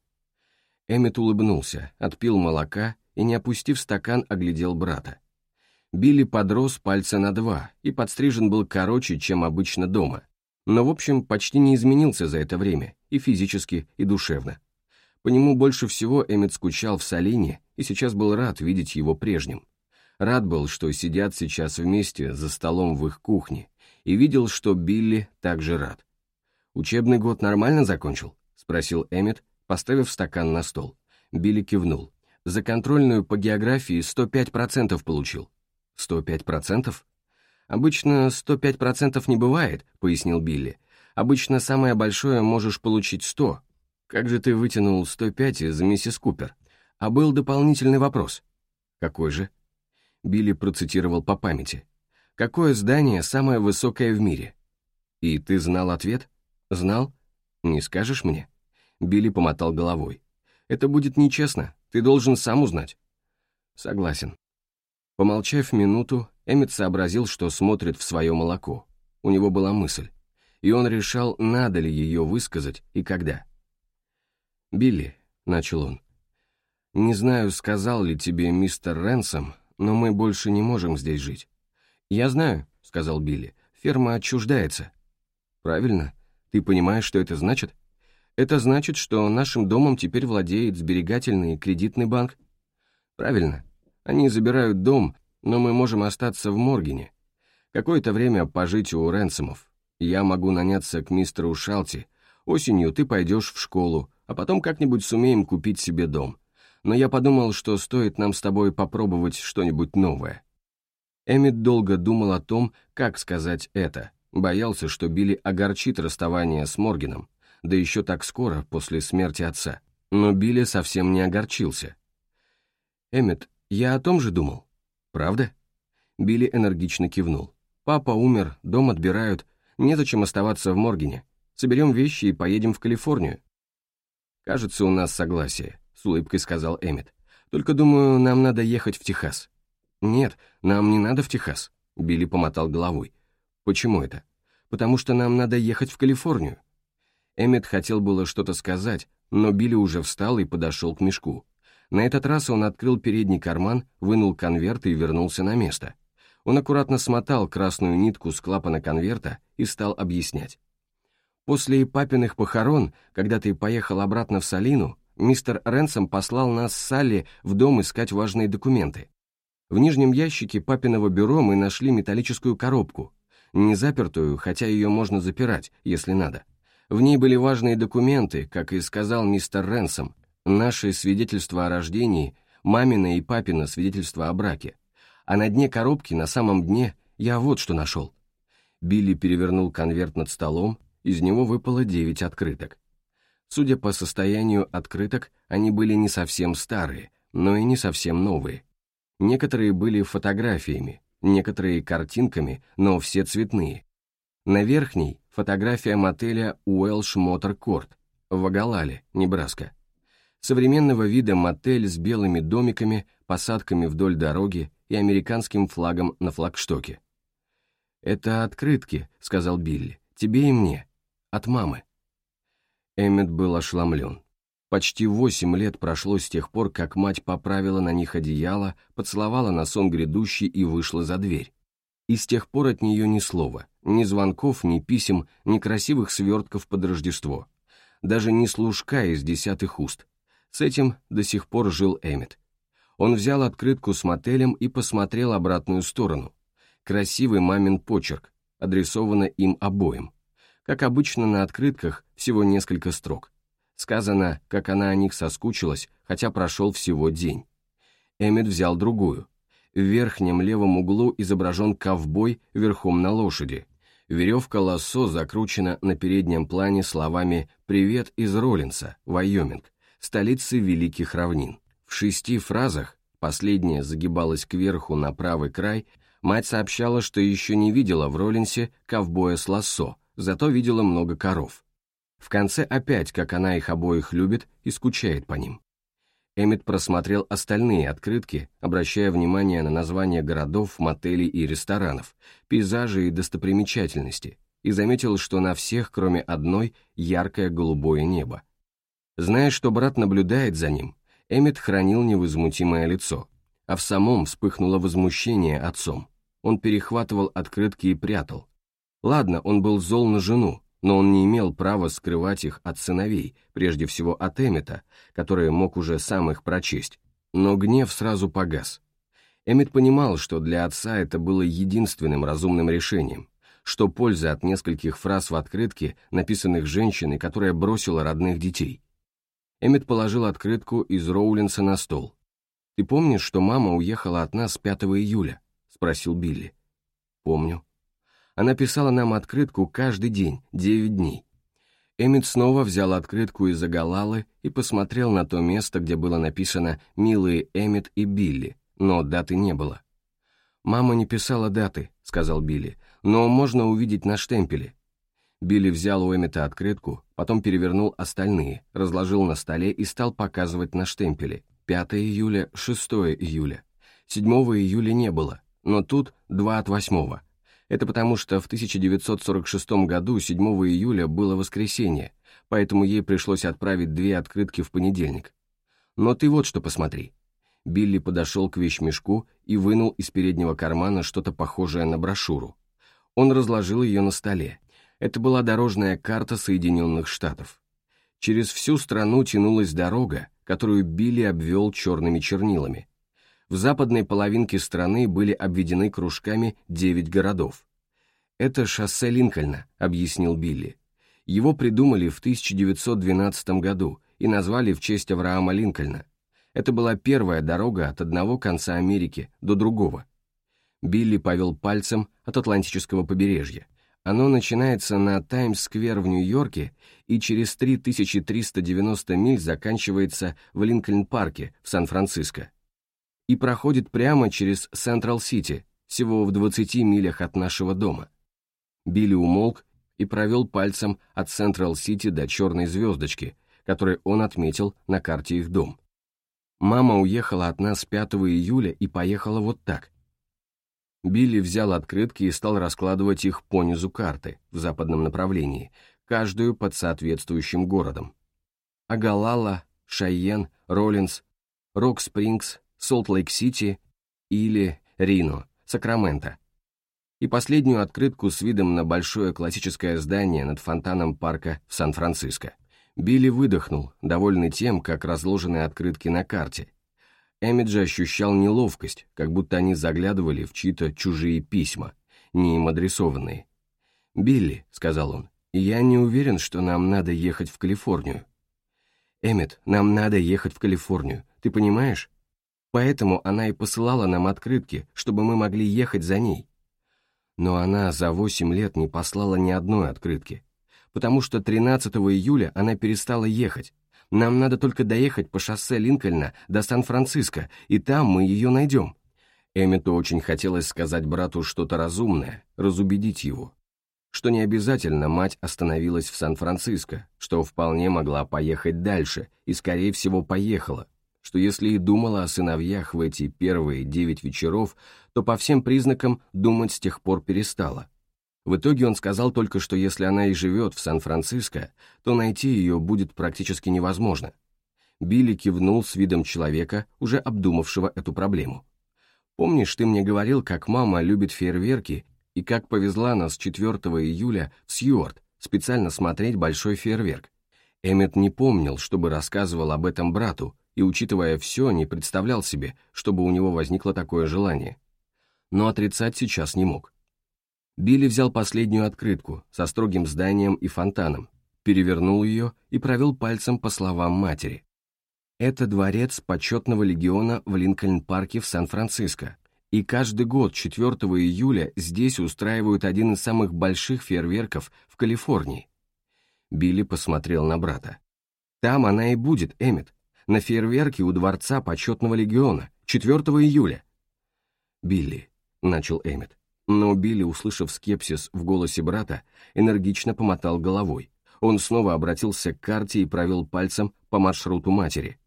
Эммет улыбнулся, отпил молока и, не опустив стакан, оглядел брата. Билли подрос пальца на два и подстрижен был короче, чем обычно дома. Но, в общем, почти не изменился за это время, и физически, и душевно. По нему больше всего Эммет скучал в Салине и сейчас был рад видеть его прежним. Рад был, что сидят сейчас вместе за столом в их кухне, и видел, что Билли также рад. «Учебный год нормально закончил?» — спросил Эммет, поставив стакан на стол. Билли кивнул. «За контрольную по географии 105% получил». «105%?» «Обычно 105% не бывает», — пояснил Билли. «Обычно самое большое можешь получить 100, «Как же ты вытянул 105 из миссис Купер? А был дополнительный вопрос». «Какой же?» Билли процитировал по памяти. «Какое здание самое высокое в мире?» «И ты знал ответ?» «Знал? Не скажешь мне?» Билли помотал головой. «Это будет нечестно, ты должен сам узнать». «Согласен». Помолчав минуту, Эммет сообразил, что смотрит в свое молоко. У него была мысль. И он решал, надо ли ее высказать и когда. «Билли», — начал он, — «не знаю, сказал ли тебе мистер Ренсом, но мы больше не можем здесь жить». «Я знаю», — сказал Билли, — «ферма отчуждается». «Правильно. Ты понимаешь, что это значит?» «Это значит, что нашим домом теперь владеет сберегательный кредитный банк». «Правильно. Они забирают дом, но мы можем остаться в Моргене. Какое-то время пожить у Ренсомов. Я могу наняться к мистеру Шалти. Осенью ты пойдешь в школу, а потом как-нибудь сумеем купить себе дом. Но я подумал, что стоит нам с тобой попробовать что-нибудь новое». Эммит долго думал о том, как сказать это, боялся, что Билли огорчит расставание с Морганом, да еще так скоро, после смерти отца. Но Билли совсем не огорчился. «Эммет, я о том же думал. Правда?» Билли энергично кивнул. «Папа умер, дом отбирают, незачем оставаться в Моргене. Соберем вещи и поедем в Калифорнию. «Кажется, у нас согласие», — с улыбкой сказал Эммет. «Только, думаю, нам надо ехать в Техас». «Нет, нам не надо в Техас», — Билли помотал головой. «Почему это?» «Потому что нам надо ехать в Калифорнию». Эммет хотел было что-то сказать, но Билли уже встал и подошел к мешку. На этот раз он открыл передний карман, вынул конверт и вернулся на место. Он аккуратно смотал красную нитку с клапана конверта и стал объяснять. После папиных похорон, когда ты поехал обратно в Салину, мистер Ренсом послал нас с Салли в дом искать важные документы. В нижнем ящике папиного бюро мы нашли металлическую коробку, не запертую, хотя ее можно запирать, если надо. В ней были важные документы, как и сказал мистер Ренсом, наши свидетельства о рождении, мамина и папина свидетельства о браке. А на дне коробки, на самом дне, я вот что нашел. Билли перевернул конверт над столом, из него выпало девять открыток. Судя по состоянию открыток, они были не совсем старые, но и не совсем новые. Некоторые были фотографиями, некоторые картинками, но все цветные. На верхней фотография мотеля Уэлш Мотор Корт в Агалале, Небраска. Современного вида мотель с белыми домиками, посадками вдоль дороги и американским флагом на флагштоке. «Это открытки», — сказал Билли, — «тебе и мне. От мамы». Эммет был ошеломлен. Почти восемь лет прошло с тех пор, как мать поправила на них одеяло, поцеловала на сон грядущий и вышла за дверь. И с тех пор от нее ни слова, ни звонков, ни писем, ни красивых свертков под Рождество. Даже ни служка из десятых уст. С этим до сих пор жил Эммет. Он взял открытку с мотелем и посмотрел обратную сторону. Красивый мамин почерк, адресовано им обоим. Как обычно на открытках, всего несколько строк. Сказано, как она о них соскучилась, хотя прошел всего день. Эммет взял другую. В верхнем левом углу изображен ковбой верхом на лошади. Веревка лассо закручена на переднем плане словами «Привет из Роллинса, Вайоминг, столицы Великих Равнин». В шести фразах, последняя загибалась кверху на правый край, мать сообщала, что еще не видела в Роллинсе ковбоя с лассо, зато видела много коров. В конце опять, как она их обоих любит и скучает по ним. Эммет просмотрел остальные открытки, обращая внимание на названия городов, мотелей и ресторанов, пейзажи и достопримечательности, и заметил, что на всех, кроме одной, яркое голубое небо. Зная, что брат наблюдает за ним, Эммет хранил невозмутимое лицо, а в самом вспыхнуло возмущение отцом. Он перехватывал открытки и прятал. Ладно, он был зол на жену, но он не имел права скрывать их от сыновей, прежде всего от Эммета, который мог уже сам их прочесть. Но гнев сразу погас. Эммет понимал, что для отца это было единственным разумным решением, что польза от нескольких фраз в открытке, написанных женщиной, которая бросила родных детей. Эммет положил открытку из Роулинса на стол. «Ты помнишь, что мама уехала от нас 5 июля?» — спросил Билли. «Помню». Она писала нам открытку каждый день, 9 дней. Эммет снова взял открытку из Агалалы и посмотрел на то место, где было написано «Милые Эммет и Билли», но даты не было. «Мама не писала даты», — сказал Билли, — «но можно увидеть на штемпеле. Билли взял у Эммета открытку, потом перевернул остальные, разложил на столе и стал показывать на штемпеле. 5 июля, 6 июля. 7 июля не было, но тут 2 от 8. Это потому, что в 1946 году 7 июля было воскресенье, поэтому ей пришлось отправить две открытки в понедельник. Но ты вот что посмотри. Билли подошел к вещмешку и вынул из переднего кармана что-то похожее на брошюру. Он разложил ее на столе. Это была дорожная карта Соединенных Штатов. Через всю страну тянулась дорога, которую Билли обвел черными чернилами. В западной половинке страны были обведены кружками девять городов. «Это шоссе Линкольна», — объяснил Билли. Его придумали в 1912 году и назвали в честь Авраама Линкольна. Это была первая дорога от одного конца Америки до другого. Билли повел пальцем от Атлантического побережья. Оно начинается на Таймс-сквер в Нью-Йорке и через 3390 миль заканчивается в Линкольн-парке в Сан-Франциско. И проходит прямо через Централ-Сити, всего в 20 милях от нашего дома. Билли умолк и провел пальцем от Централ-Сити до черной звездочки, которой он отметил на карте их дом. Мама уехала от нас 5 июля и поехала вот так. Билли взял открытки и стал раскладывать их по низу карты в западном направлении, каждую под соответствующим городом. Огаллала, Шайен, Роллинс, Рок-Спрингс, Солт-Лейк-Сити, Или, Рино, Сакраменто. И последнюю открытку с видом на большое классическое здание над фонтаном парка в Сан-Франциско. Билли выдохнул, довольный тем, как разложены открытки на карте. Эммит же ощущал неловкость, как будто они заглядывали в чьи-то чужие письма, не им адресованные. «Билли», — сказал он, — «я не уверен, что нам надо ехать в Калифорнию». «Эммит, нам надо ехать в Калифорнию, ты понимаешь? Поэтому она и посылала нам открытки, чтобы мы могли ехать за ней. Но она за восемь лет не послала ни одной открытки потому что 13 июля она перестала ехать. Нам надо только доехать по шоссе Линкольна до Сан-Франциско, и там мы ее найдем». Эммету очень хотелось сказать брату что-то разумное, разубедить его. Что не обязательно мать остановилась в Сан-Франциско, что вполне могла поехать дальше, и, скорее всего, поехала, что если и думала о сыновьях в эти первые девять вечеров, то по всем признакам думать с тех пор перестала. В итоге он сказал только, что если она и живет в Сан-Франциско, то найти ее будет практически невозможно. Билли кивнул с видом человека, уже обдумавшего эту проблему. «Помнишь, ты мне говорил, как мама любит фейерверки и как повезла нас 4 июля в Сьюарт специально смотреть большой фейерверк?» Эммет не помнил, чтобы рассказывал об этом брату, и, учитывая все, не представлял себе, чтобы у него возникло такое желание. Но отрицать сейчас не мог. Билли взял последнюю открытку со строгим зданием и фонтаном, перевернул ее и провел пальцем по словам матери. Это дворец почетного легиона в Линкольн-парке в Сан-Франциско. И каждый год 4 июля здесь устраивают один из самых больших фейерверков в Калифорнии. Билли посмотрел на брата. «Там она и будет, Эммет, на фейерверке у Дворца Почетного Легиона, 4 июля». «Билли», — начал Эммет, но Билли, услышав скепсис в голосе брата, энергично помотал головой. Он снова обратился к карте и провел пальцем по маршруту матери.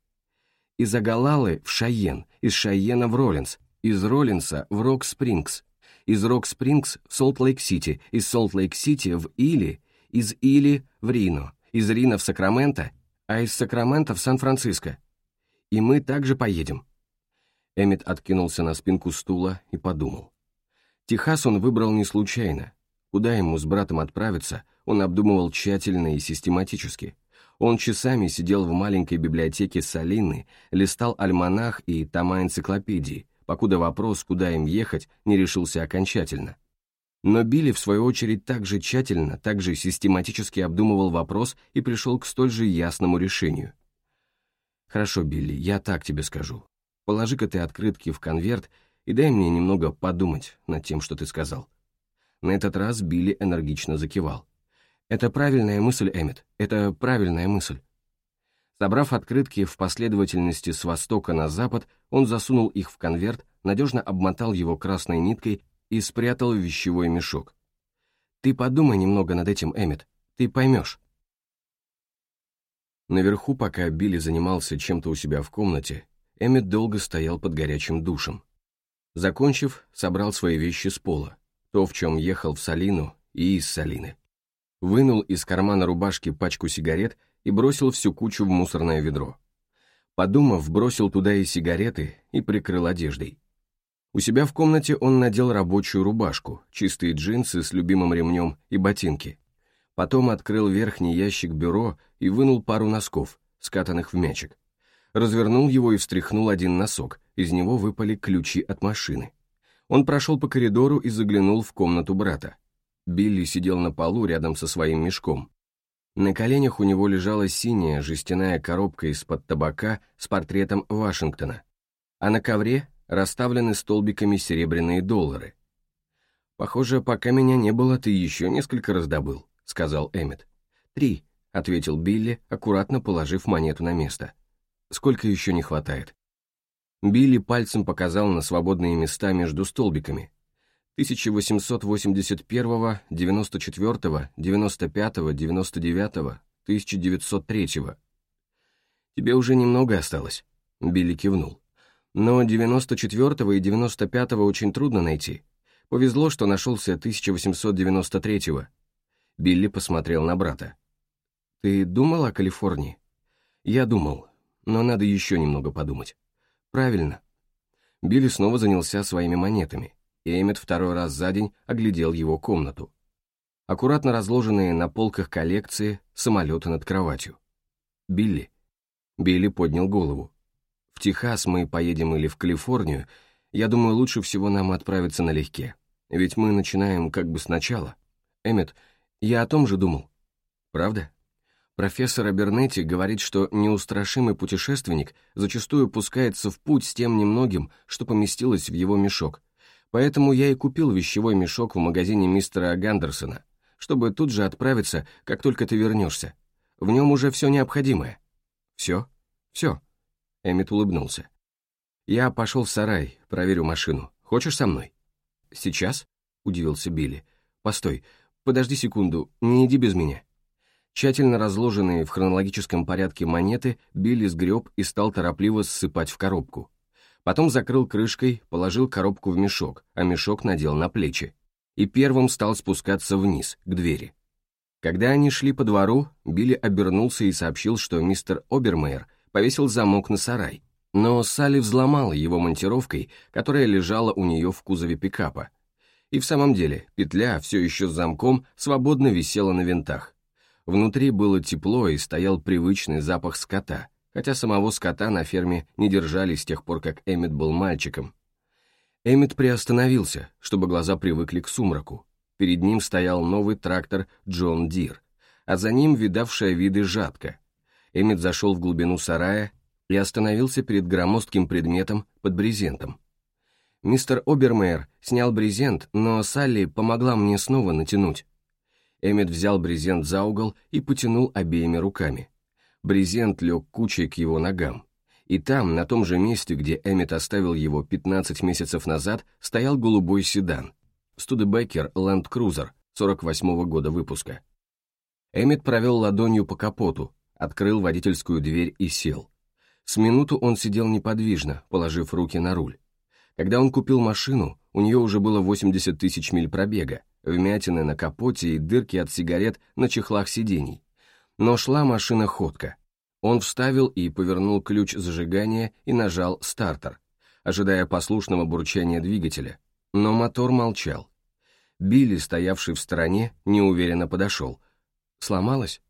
Из Огаллалы в Шайен, из Шайена в Роллинс, из Роллинса в Рок-Спрингс, из Рок-Спрингс в Солт-Лейк-Сити, из Солт-Лейк-Сити в Или, из Или в Рино, из Рино в Сакраменто, а из Сакраменто в Сан-Франциско. И мы также поедем. Эммет откинулся на спинку стула и подумал. Техас он выбрал не случайно. Куда ему с братом отправиться, он обдумывал тщательно и систематически. Он часами сидел в маленькой библиотеке Салины, листал альманах и тома энциклопедии, покуда вопрос, куда им ехать, не решился окончательно. Но Билли, в свою очередь, так же тщательно, так же систематически обдумывал вопрос и пришел к столь же ясному решению. «Хорошо, Билли, я так тебе скажу. Положи-ка ты открытки в конверт и дай мне немного подумать над тем, что ты сказал». На этот раз Билли энергично закивал. «Это правильная мысль, Эммет, это правильная мысль». Собрав открытки в последовательности с востока на запад, он засунул их в конверт, надежно обмотал его красной ниткой и спрятал в вещевой мешок. «Ты подумай немного над этим, Эммет, ты поймешь». Наверху, пока Билли занимался чем-то у себя в комнате, Эммет долго стоял под горячим душем. Закончив, собрал свои вещи с пола, то, в чем ехал в Салину и из Салины. Вынул из кармана рубашки пачку сигарет и бросил всю кучу в мусорное ведро. Подумав, бросил туда и сигареты и прикрыл одеждой. У себя в комнате он надел рабочую рубашку, чистые джинсы с любимым ремнем и ботинки. Потом открыл верхний ящик бюро и вынул пару носков, скатанных в мячик развернул его и встряхнул один носок, из него выпали ключи от машины. Он прошел по коридору и заглянул в комнату брата. Билли сидел на полу рядом со своим мешком. На коленях у него лежала синяя жестяная коробка из-под табака с портретом Вашингтона, а на ковре расставлены столбиками серебряные доллары. «Похоже, пока меня не было, ты еще несколько раздобыл», — сказал Эммет. «Три», — ответил Билли, аккуратно положив монету на место. Сколько еще не хватает? Билли пальцем показал на свободные места между столбиками. 1881, 94, 95, 99, 1903. «Тебе уже немного осталось», — Билли кивнул. «Но 94-го и 95-го очень трудно найти. Повезло, что нашелся 1893-го». Билли посмотрел на брата. «Ты думал о Калифорнии?» «Я думал, но надо еще немного подумать». «Правильно». Билли снова занялся своими монетами, и Эммет второй раз за день оглядел его комнату. Аккуратно разложенные на полках коллекции самолеты над кроватью. «Билли». Билли поднял голову. «В Техас мы поедем или в Калифорнию, я думаю, лучше всего нам отправиться налегке. Ведь мы начинаем как бы сначала. Эммет, я о том же думал. Правда?» Профессор Абернетти говорит, что неустрашимый путешественник зачастую пускается в путь с тем немногим, что поместилось в его мешок. Поэтому я и купил вещевой мешок в магазине мистера Гандерсона, чтобы тут же отправиться, как только ты вернешься. В нем уже все необходимое. Все? Все. Эммит улыбнулся. Я пошел в сарай, проверю машину. Хочешь со мной? Сейчас? Удивился Билли. Постой, подожди секунду, не иди без меня. Тщательно разложенные в хронологическом порядке монеты Билли сгреб и стал торопливо ссыпать в коробку. Потом закрыл крышкой, положил коробку в мешок, а мешок надел на плечи. И первым стал спускаться вниз, к двери. Когда они шли по двору, Билли обернулся и сообщил, что мистер Обермейер повесил замок на сарай. Но Салли взломала его монтировкой, которая лежала у нее в кузове пикапа. И в самом деле, петля, все еще с замком, свободно висела на винтах. Внутри было тепло и стоял привычный запах скота, хотя самого скота на ферме не держали с тех пор, как Эммет был мальчиком. Эммет приостановился, чтобы глаза привыкли к сумраку. Перед ним стоял новый трактор Джон Дир, а за ним видавшая виды жатка. Эммет зашел в глубину сарая и остановился перед громоздким предметом под брезентом. Мистер Обермейер снял брезент, но Салли помогла мне снова натянуть. Эммет взял брезент за угол и потянул обеими руками. Брезент лег кучей к его ногам. И там, на том же месте, где Эммет оставил его 15 месяцев назад, стоял голубой седан. Студебекер Land Cruiser 48-го года выпуска. Эммет провел ладонью по капоту, открыл водительскую дверь и сел. С минуту он сидел неподвижно, положив руки на руль. Когда он купил машину, у нее уже было 80 тысяч миль пробега, вмятины на капоте и дырки от сигарет на чехлах сидений. Но шла машина ходка. Он вставил и повернул ключ зажигания и нажал «стартер», ожидая послушного бурчания двигателя. Но мотор молчал. Билли, стоявший в стороне, неуверенно подошел. «Сломалась?»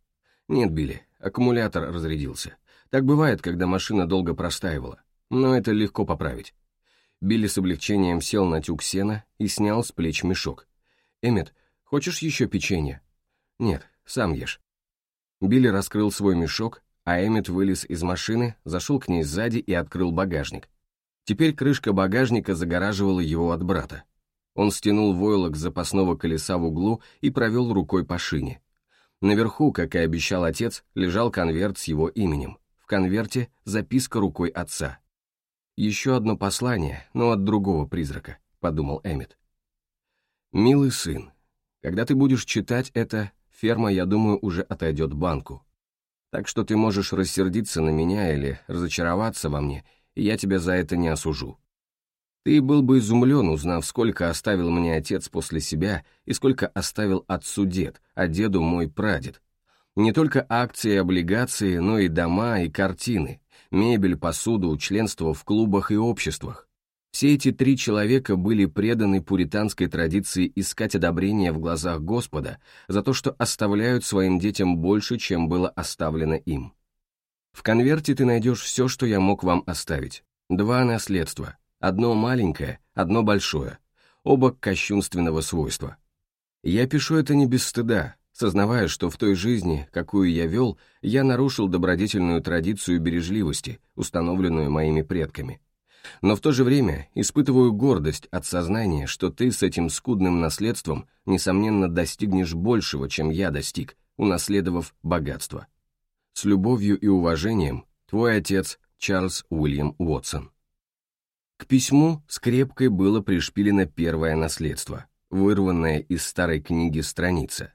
«Нет, Билли, аккумулятор разрядился. Так бывает, когда машина долго простаивала. Но это легко поправить». Билли с облегчением сел на тюк сена и снял с плеч мешок. «Эммет, хочешь еще печенье?» «Нет, сам ешь». Билли раскрыл свой мешок, а Эммет вылез из машины, зашел к ней сзади и открыл багажник. Теперь крышка багажника загораживала его от брата. Он стянул войлок запасного колеса в углу и провел рукой по шине. Наверху, как и обещал отец, лежал конверт с его именем. В конверте записка рукой отца. «Еще одно послание, но от другого призрака», — подумал Эммет. «Милый сын, когда ты будешь читать это, ферма, я думаю, уже отойдет банку. Так что ты можешь рассердиться на меня или разочароваться во мне, и я тебя за это не осужу. Ты был бы изумлен, узнав, сколько оставил мне отец после себя и сколько оставил отцу дед, а деду мой прадед. Не только акции и облигации, но и дома и картины, мебель, посуду, членство в клубах и обществах. Все эти три человека были преданы пуританской традиции искать одобрения в глазах Господа за то, что оставляют своим детям больше, чем было оставлено им. В конверте ты найдешь все, что я мог вам оставить. Два наследства. Одно маленькое, одно большое. Оба кощунственного свойства. Я пишу это не без стыда, сознавая, что в той жизни, какую я вел, я нарушил добродетельную традицию бережливости, установленную моими предками но в то же время испытываю гордость от сознания, что ты с этим скудным наследством, несомненно, достигнешь большего, чем я достиг, унаследовав богатство. С любовью и уважением, твой отец Чарльз Уильям Уотсон. К письму скрепкой было пришпилено первое наследство, вырванное из старой книги страница.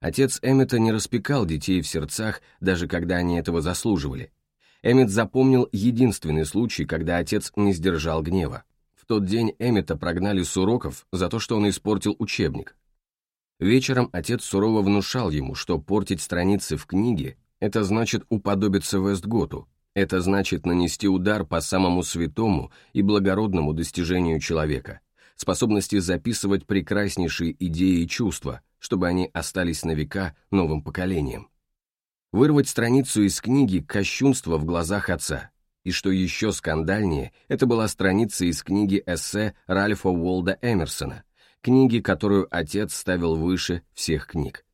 Отец Эммета не распекал детей в сердцах, даже когда они этого заслуживали, Эммет запомнил единственный случай, когда отец не сдержал гнева. В тот день Эммета прогнали с уроков за то, что он испортил учебник. Вечером отец сурово внушал ему, что портить страницы в книге – это значит уподобиться Вестготу, это значит нанести удар по самому святому и благородному достижению человека, способности записывать прекраснейшие идеи и чувства, чтобы они остались на века новым поколением. Вырвать страницу из книги «Кощунство в глазах отца», и что еще скандальнее, это была страница из книги эссе Ральфа Уолда Эмерсона, книги, которую отец ставил выше всех книг.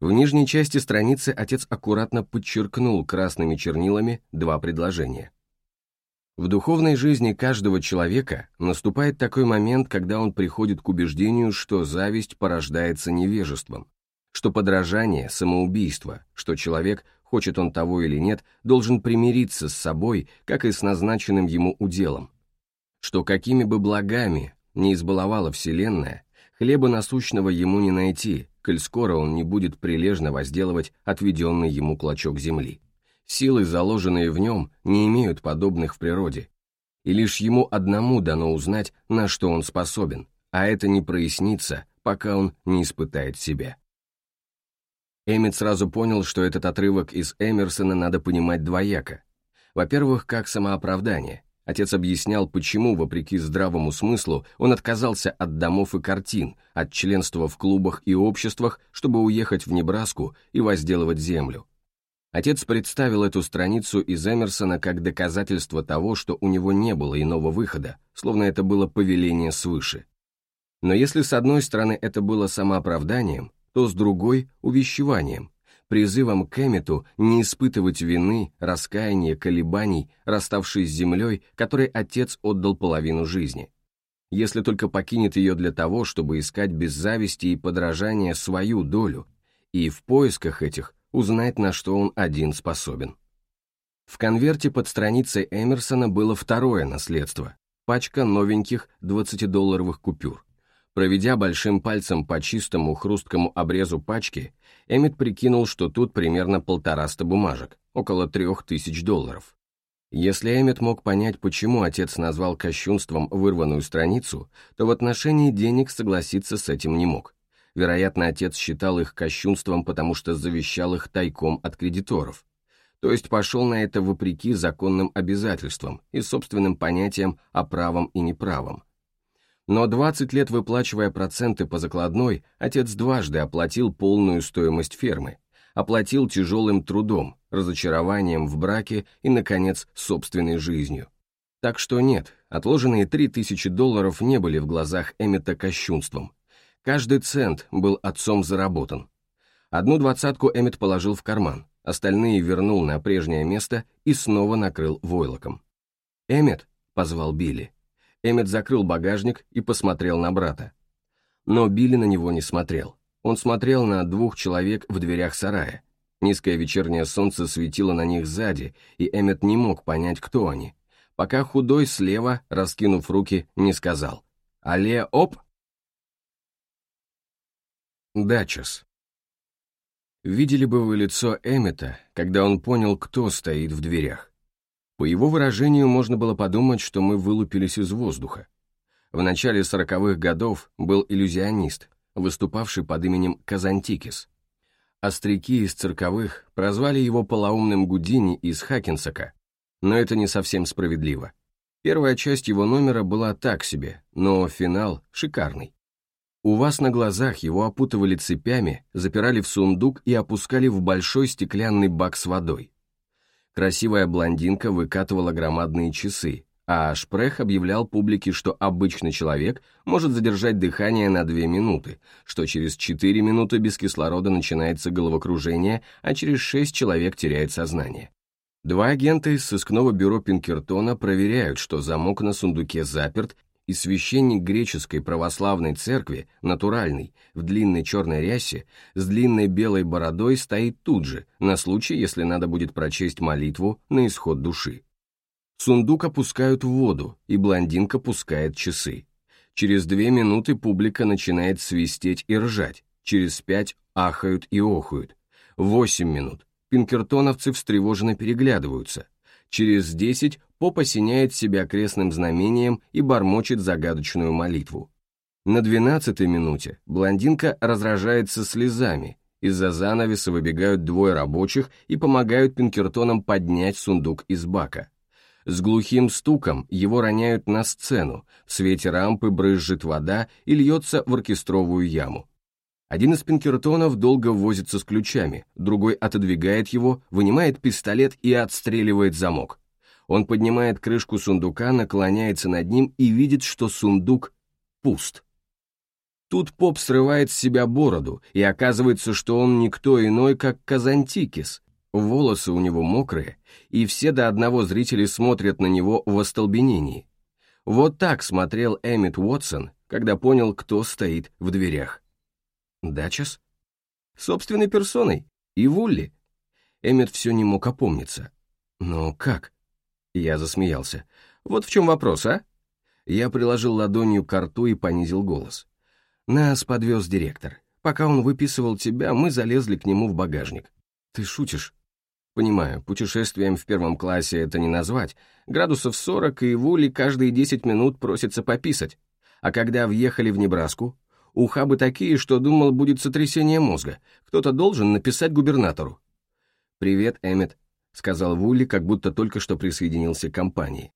В нижней части страницы отец аккуратно подчеркнул красными чернилами два предложения. В духовной жизни каждого человека наступает такой момент, когда он приходит к убеждению, что зависть порождается невежеством, что подражание – самоубийство, что человек, хочет он того или нет, должен примириться с собой, как и с назначенным ему уделом, что какими бы благами не избаловала Вселенная, хлеба насущного ему не найти, коль скоро он не будет прилежно возделывать отведенный ему клочок земли. Силы, заложенные в нем, не имеют подобных в природе, и лишь ему одному дано узнать, на что он способен, а это не прояснится, пока он не испытает себя. Эммет сразу понял, что этот отрывок из Эмерсона надо понимать двояко. Во-первых, как самооправдание, Отец объяснял, почему, вопреки здравому смыслу, он отказался от домов и картин, от членства в клубах и обществах, чтобы уехать в Небраску и возделывать землю. Отец представил эту страницу из Эмерсона как доказательство того, что у него не было иного выхода, словно это было повеление свыше. Но если с одной стороны это было самооправданием, то с другой – увещеванием, призывом к Эммету не испытывать вины, раскаяния, колебаний, расставшись с землей, которой отец отдал половину жизни. Если только покинет ее для того, чтобы искать без зависти и подражания свою долю, и в поисках этих узнать, на что он один способен. В конверте под страницей Эмерсона было второе наследство – пачка новеньких 20-долларовых купюр. Проведя большим пальцем по чистому хрусткому обрезу пачки, Эммет прикинул, что тут примерно полтораста бумажек, около трех тысяч долларов. Если Эммет мог понять, почему отец назвал кощунством вырванную страницу, то в отношении денег согласиться с этим не мог. Вероятно, отец считал их кощунством, потому что завещал их тайком от кредиторов. То есть пошел на это вопреки законным обязательствам и собственным понятиям о правом и неправом, но 20 лет выплачивая проценты по закладной, отец дважды оплатил полную стоимость фермы, оплатил тяжелым трудом, разочарованием в браке и, наконец, собственной жизнью. Так что нет, отложенные 3000 долларов не были в глазах Эммета кощунством. Каждый цент был отцом заработан. Одну двадцатку Эммет положил в карман, остальные вернул на прежнее место и снова накрыл войлоком. «Эммет», — позвал Билли, Эммет закрыл багажник и посмотрел на брата. Но Билли на него не смотрел. Он смотрел на двух человек в дверях сарая. Низкое вечернее солнце светило на них сзади, и Эммет не мог понять, кто они, пока худой слева, раскинув руки, не сказал «Алле, оп!» Дачес. Видели бы вы лицо Эммета, когда он понял, кто стоит в дверях. По его выражению можно было подумать, что мы вылупились из воздуха. В начале сороковых годов был иллюзионист, выступавший под именем Казантикис. Остряки из цирковых прозвали его полоумным Гудини из Хакенсака, но это не совсем справедливо. Первая часть его номера была так себе, но финал шикарный. У вас на глазах его опутывали цепями, запирали в сундук и опускали в большой стеклянный бак с водой. Красивая блондинка выкатывала громадные часы, а Шпрех объявлял публике, что обычный человек может задержать дыхание на 2 минуты, что через 4 минуты без кислорода начинается головокружение, а через 6 человек теряет сознание. Два агента из сыскного бюро Пинкертона проверяют, что замок на сундуке заперт и священник греческой православной церкви, натуральный, в длинной черной рясе, с длинной белой бородой стоит тут же, на случай, если надо будет прочесть молитву на исход души. Сундук опускают в воду, и блондинка пускает часы. Через две минуты публика начинает свистеть и ржать, через пять ахают и охают. Восемь минут. Пинкертоновцы встревоженно переглядываются. Через десять поп осеняет себя крестным знамением и бормочет загадочную молитву. На двенадцатой минуте блондинка разражается слезами, из-за занавеса выбегают двое рабочих и помогают Пинкертонам поднять сундук из бака. С глухим стуком его роняют на сцену, в свете рампы брызжет вода и льется в оркестровую яму. Один из Пинкертонов долго возится с ключами, другой отодвигает его, вынимает пистолет и отстреливает замок. Он поднимает крышку сундука, наклоняется над ним и видит, что сундук пуст. Тут поп срывает с себя бороду, и оказывается, что он никто иной, как Казантикис. Волосы у него мокрые, и все до одного зрители смотрят на него в остолбенении. Вот так смотрел Эммит Уотсон, когда понял, кто стоит в дверях. Дачес? Собственной персоной? И Вулли? Эммит все не мог опомниться. Но как? Я засмеялся. Вот в чем вопрос, а? Я приложил ладонью к рту и понизил голос. Нас подвез директор. Пока он выписывал тебя, мы залезли к нему в багажник. Ты шутишь? Понимаю, путешествием в первом классе это не назвать. Градусов 40 и Вули каждые 10 минут просится пописать. А когда въехали в Небраску, ухабы такие, что думал, будет сотрясение мозга. Кто-то должен написать губернатору. «Привет, Эммет», — сказал Вули, как будто только что присоединился к компании.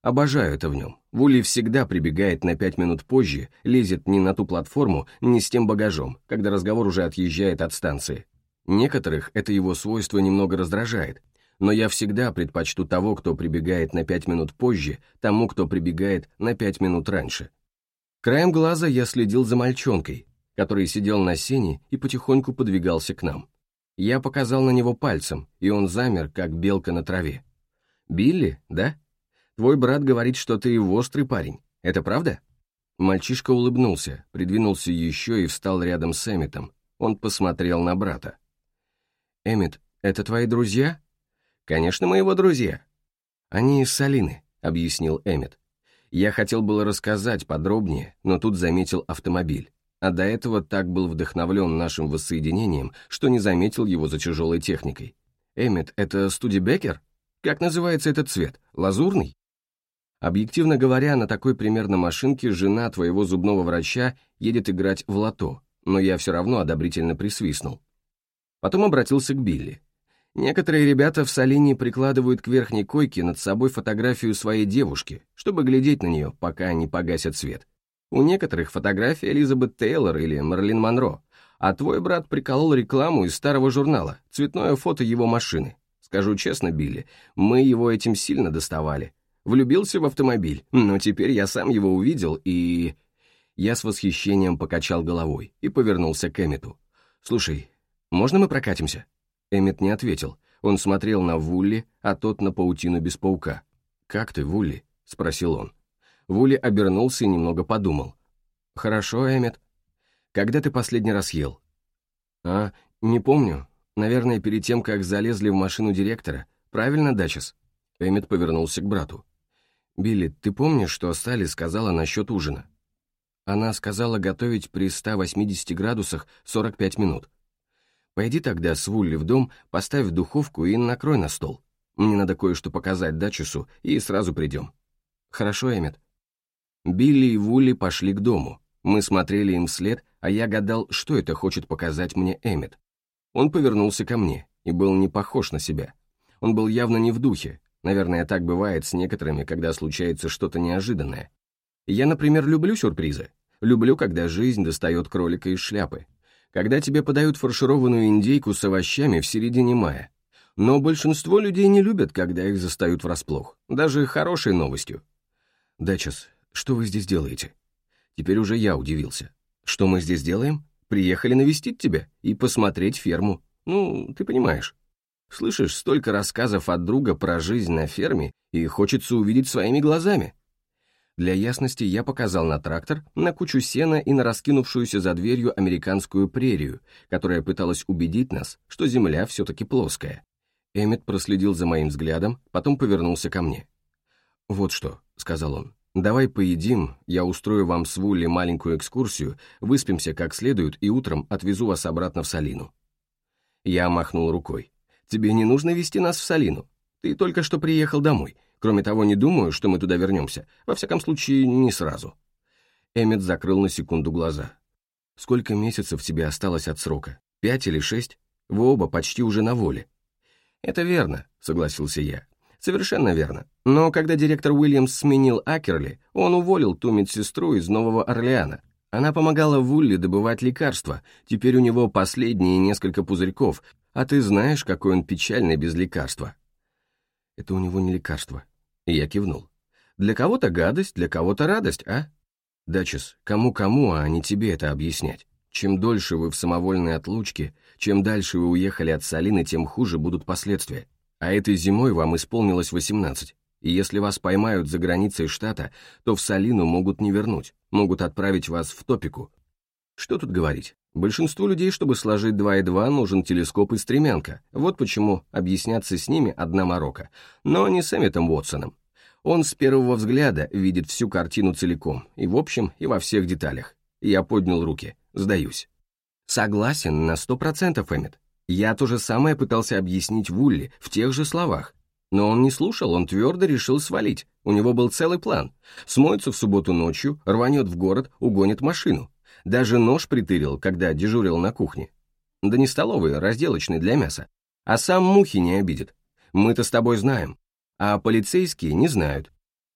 Обожаю это в нем. Вули всегда прибегает на пять минут позже, лезет не на ту платформу, не с тем багажом, когда разговор уже отъезжает от станции. Некоторых это его свойство немного раздражает, но я всегда предпочту того, кто прибегает на пять минут позже, тому, кто прибегает на пять минут раньше. Краем глаза я следил за мальчонкой, который сидел на сене и потихоньку подвигался к нам. Я показал на него пальцем, и он замер, как белка на траве. «Билли, да?» Твой брат говорит, что ты острый парень. Это правда?» Мальчишка улыбнулся, придвинулся еще и встал рядом с Эмметом. Он посмотрел на брата. «Эммет, это твои друзья?» «Конечно, мы его друзья». «Они из Салины», — объяснил Эммет. Я хотел было рассказать подробнее, но тут заметил автомобиль. А до этого так был вдохновлен нашим воссоединением, что не заметил его за тяжелой техникой. «Эммет, это Студибекер? Как называется этот цвет? Лазурный?» Объективно говоря, на такой примерно машинке жена твоего зубного врача едет играть в лото, но я все равно одобрительно присвистнул. Потом обратился к Билли. Некоторые ребята в Салине прикладывают к верхней койке над собой фотографию своей девушки, чтобы глядеть на нее, пока не погасят свет. У некоторых фотография Элизабет Тейлор или Мерлин Монро, а твой брат приколол рекламу из старого журнала, цветное фото его машины. Скажу честно, Билли, мы его этим сильно доставали. Влюбился в автомобиль, но теперь я сам его увидел и... Я с восхищением покачал головой и повернулся к Эммету. «Слушай, можно мы прокатимся?» Эммет не ответил. Он смотрел на Вулли, а тот на паутину без паука. «Как ты, Вулли?» — спросил он. Вулли обернулся и немного подумал. «Хорошо, Эммет. Когда ты последний раз ел?» «А, не помню. Наверное, перед тем, как залезли в машину директора. Правильно, Дачес?» Эммет повернулся к брату. «Билли, ты помнишь, что Салли сказала насчет ужина?» Она сказала готовить при 180 градусах 45 минут. «Пойди тогда с Вулли в дом, поставь в духовку и накрой на стол. Мне надо кое-что показать Дачесу, и сразу придем». «Хорошо, Эммет». Билли и Вулли пошли к дому. Мы смотрели им вслед, а я гадал, что это хочет показать мне Эммет. Он повернулся ко мне и был не похож на себя. Он был явно не в духе, Наверное, так бывает с некоторыми, когда случается что-то неожиданное. Я, например, люблю сюрпризы. Люблю, когда жизнь достает кролика из шляпы. Когда тебе подают фаршированную индейку с овощами в середине мая. Но большинство людей не любят, когда их застают врасплох. Даже хорошей новостью. Дачес, что вы здесь делаете? Теперь уже я удивился. Что мы здесь делаем? Приехали навестить тебя и посмотреть ферму. Ну, ты понимаешь. Слышишь столько рассказов от друга про жизнь на ферме, и хочется увидеть своими глазами. Для ясности я показал на трактор, на кучу сена и на раскинувшуюся за дверью американскую прерию, которая пыталась убедить нас, что земля все-таки плоская. Эммет проследил за моим взглядом, потом повернулся ко мне. «Вот что», — сказал он, — «давай поедим, я устрою вам с Вулли маленькую экскурсию, выспимся как следует и утром отвезу вас обратно в Салину». Я махнул рукой. Тебе не нужно вести нас в Салину. Ты только что приехал домой. Кроме того, не думаю, что мы туда вернемся. Во всяком случае, не сразу». Эммет закрыл на секунду глаза. «Сколько месяцев тебе осталось от срока? Пять или шесть? Вы оба почти уже на воле». «Это верно», — согласился я. «Совершенно верно. Но когда директор Уильямс сменил Акерли, он уволил ту медсестру из Нового Орлеана. Она помогала Вулли добывать лекарства. Теперь у него последние несколько пузырьков, а ты знаешь, какой он печальный без лекарства». «Это у него не лекарство». И я кивнул. «Для кого-то гадость, для кого-то радость, а?» «Дачес, кому-кому, а не тебе это объяснять. Чем дольше вы в самовольной отлучке, чем дальше вы уехали от Салины, тем хуже будут последствия. А этой зимой вам исполнилось 18, и если вас поймают за границей штата, то в Салину могут не вернуть, могут отправить вас в топику. Что тут говорить? Большинству людей, чтобы сложить 2 и 2, нужен телескоп и стремянка. Вот почему объясняться с ними одна морока. Но не с Эмметом Уотсоном. Он с первого взгляда видит всю картину целиком, и в общем, и во всех деталях. Я поднял руки. Сдаюсь. Согласен на сто процентов, Эммет. Я то же самое пытался объяснить Вулли в тех же словах. Но он не слушал, он твердо решил свалить. У него был целый план. Смоется в субботу ночью, рванет в город, угонит машину. Даже нож притырил, когда дежурил на кухне. Да не столовый, разделочный для мяса. А сам мухи не обидит. Мы-то с тобой знаем. А полицейские не знают.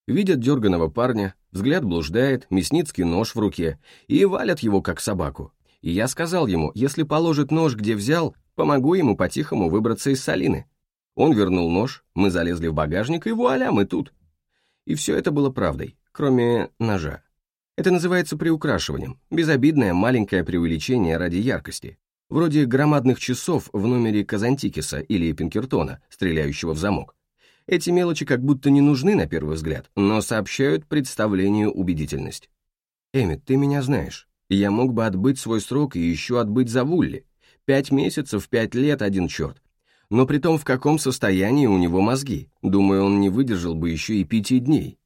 Видят дерганого парня, взгляд блуждает, мясницкий нож в руке, и валят его как собаку. И я сказал ему, если положит нож где взял, помогу ему по-тихому выбраться из солины. Он вернул нож, мы залезли в багажник, и вуаля, мы тут. И все это было правдой, кроме ножа. Это называется приукрашиванием, безобидное маленькое преувеличение ради яркости, вроде громадных часов в номере Казантикиса или Пинкертона, стреляющего в замок. Эти мелочи как будто не нужны на первый взгляд, но сообщают представлению убедительность. «Эммет, ты меня знаешь. Я мог бы отбыть свой срок и еще отбыть за Вулли. Пять месяцев, пять лет, один черт. Но при том, в каком состоянии у него мозги. Думаю, он не выдержал бы еще и пяти дней».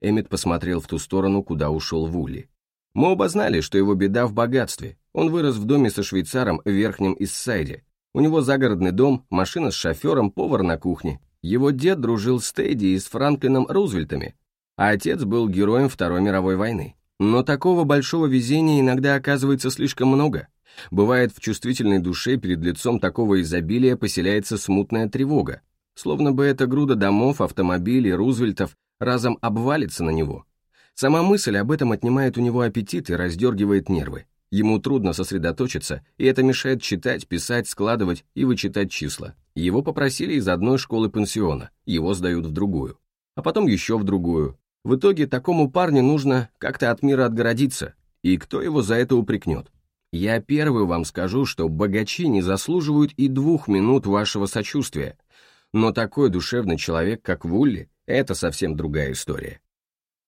Эммет посмотрел в ту сторону, куда ушел Вулли. «Мы оба знали, что его беда в богатстве. Он вырос в доме со швейцаром в Верхнем Иссайде. У него загородный дом, машина с шофером, повар на кухне. Его дед дружил с Тедди и с Франклином Рузвельтами, а отец был героем Второй мировой войны. Но такого большого везения иногда оказывается слишком много. Бывает, в чувствительной душе перед лицом такого изобилия поселяется смутная тревога, словно бы эта груда домов, автомобилей, Рузвельтов разом обвалится на него. Сама мысль об этом отнимает у него аппетит и раздергивает нервы. Ему трудно сосредоточиться, и это мешает читать, писать, складывать и вычитать числа. Его попросили из одной школы-пансиона, его сдают в другую. А потом еще в другую. В итоге такому парню нужно как-то от мира отгородиться. И кто его за это упрекнет? Я первый вам скажу, что богачи не заслуживают и двух минут вашего сочувствия. Но такой душевный человек, как Вулли, это совсем другая история.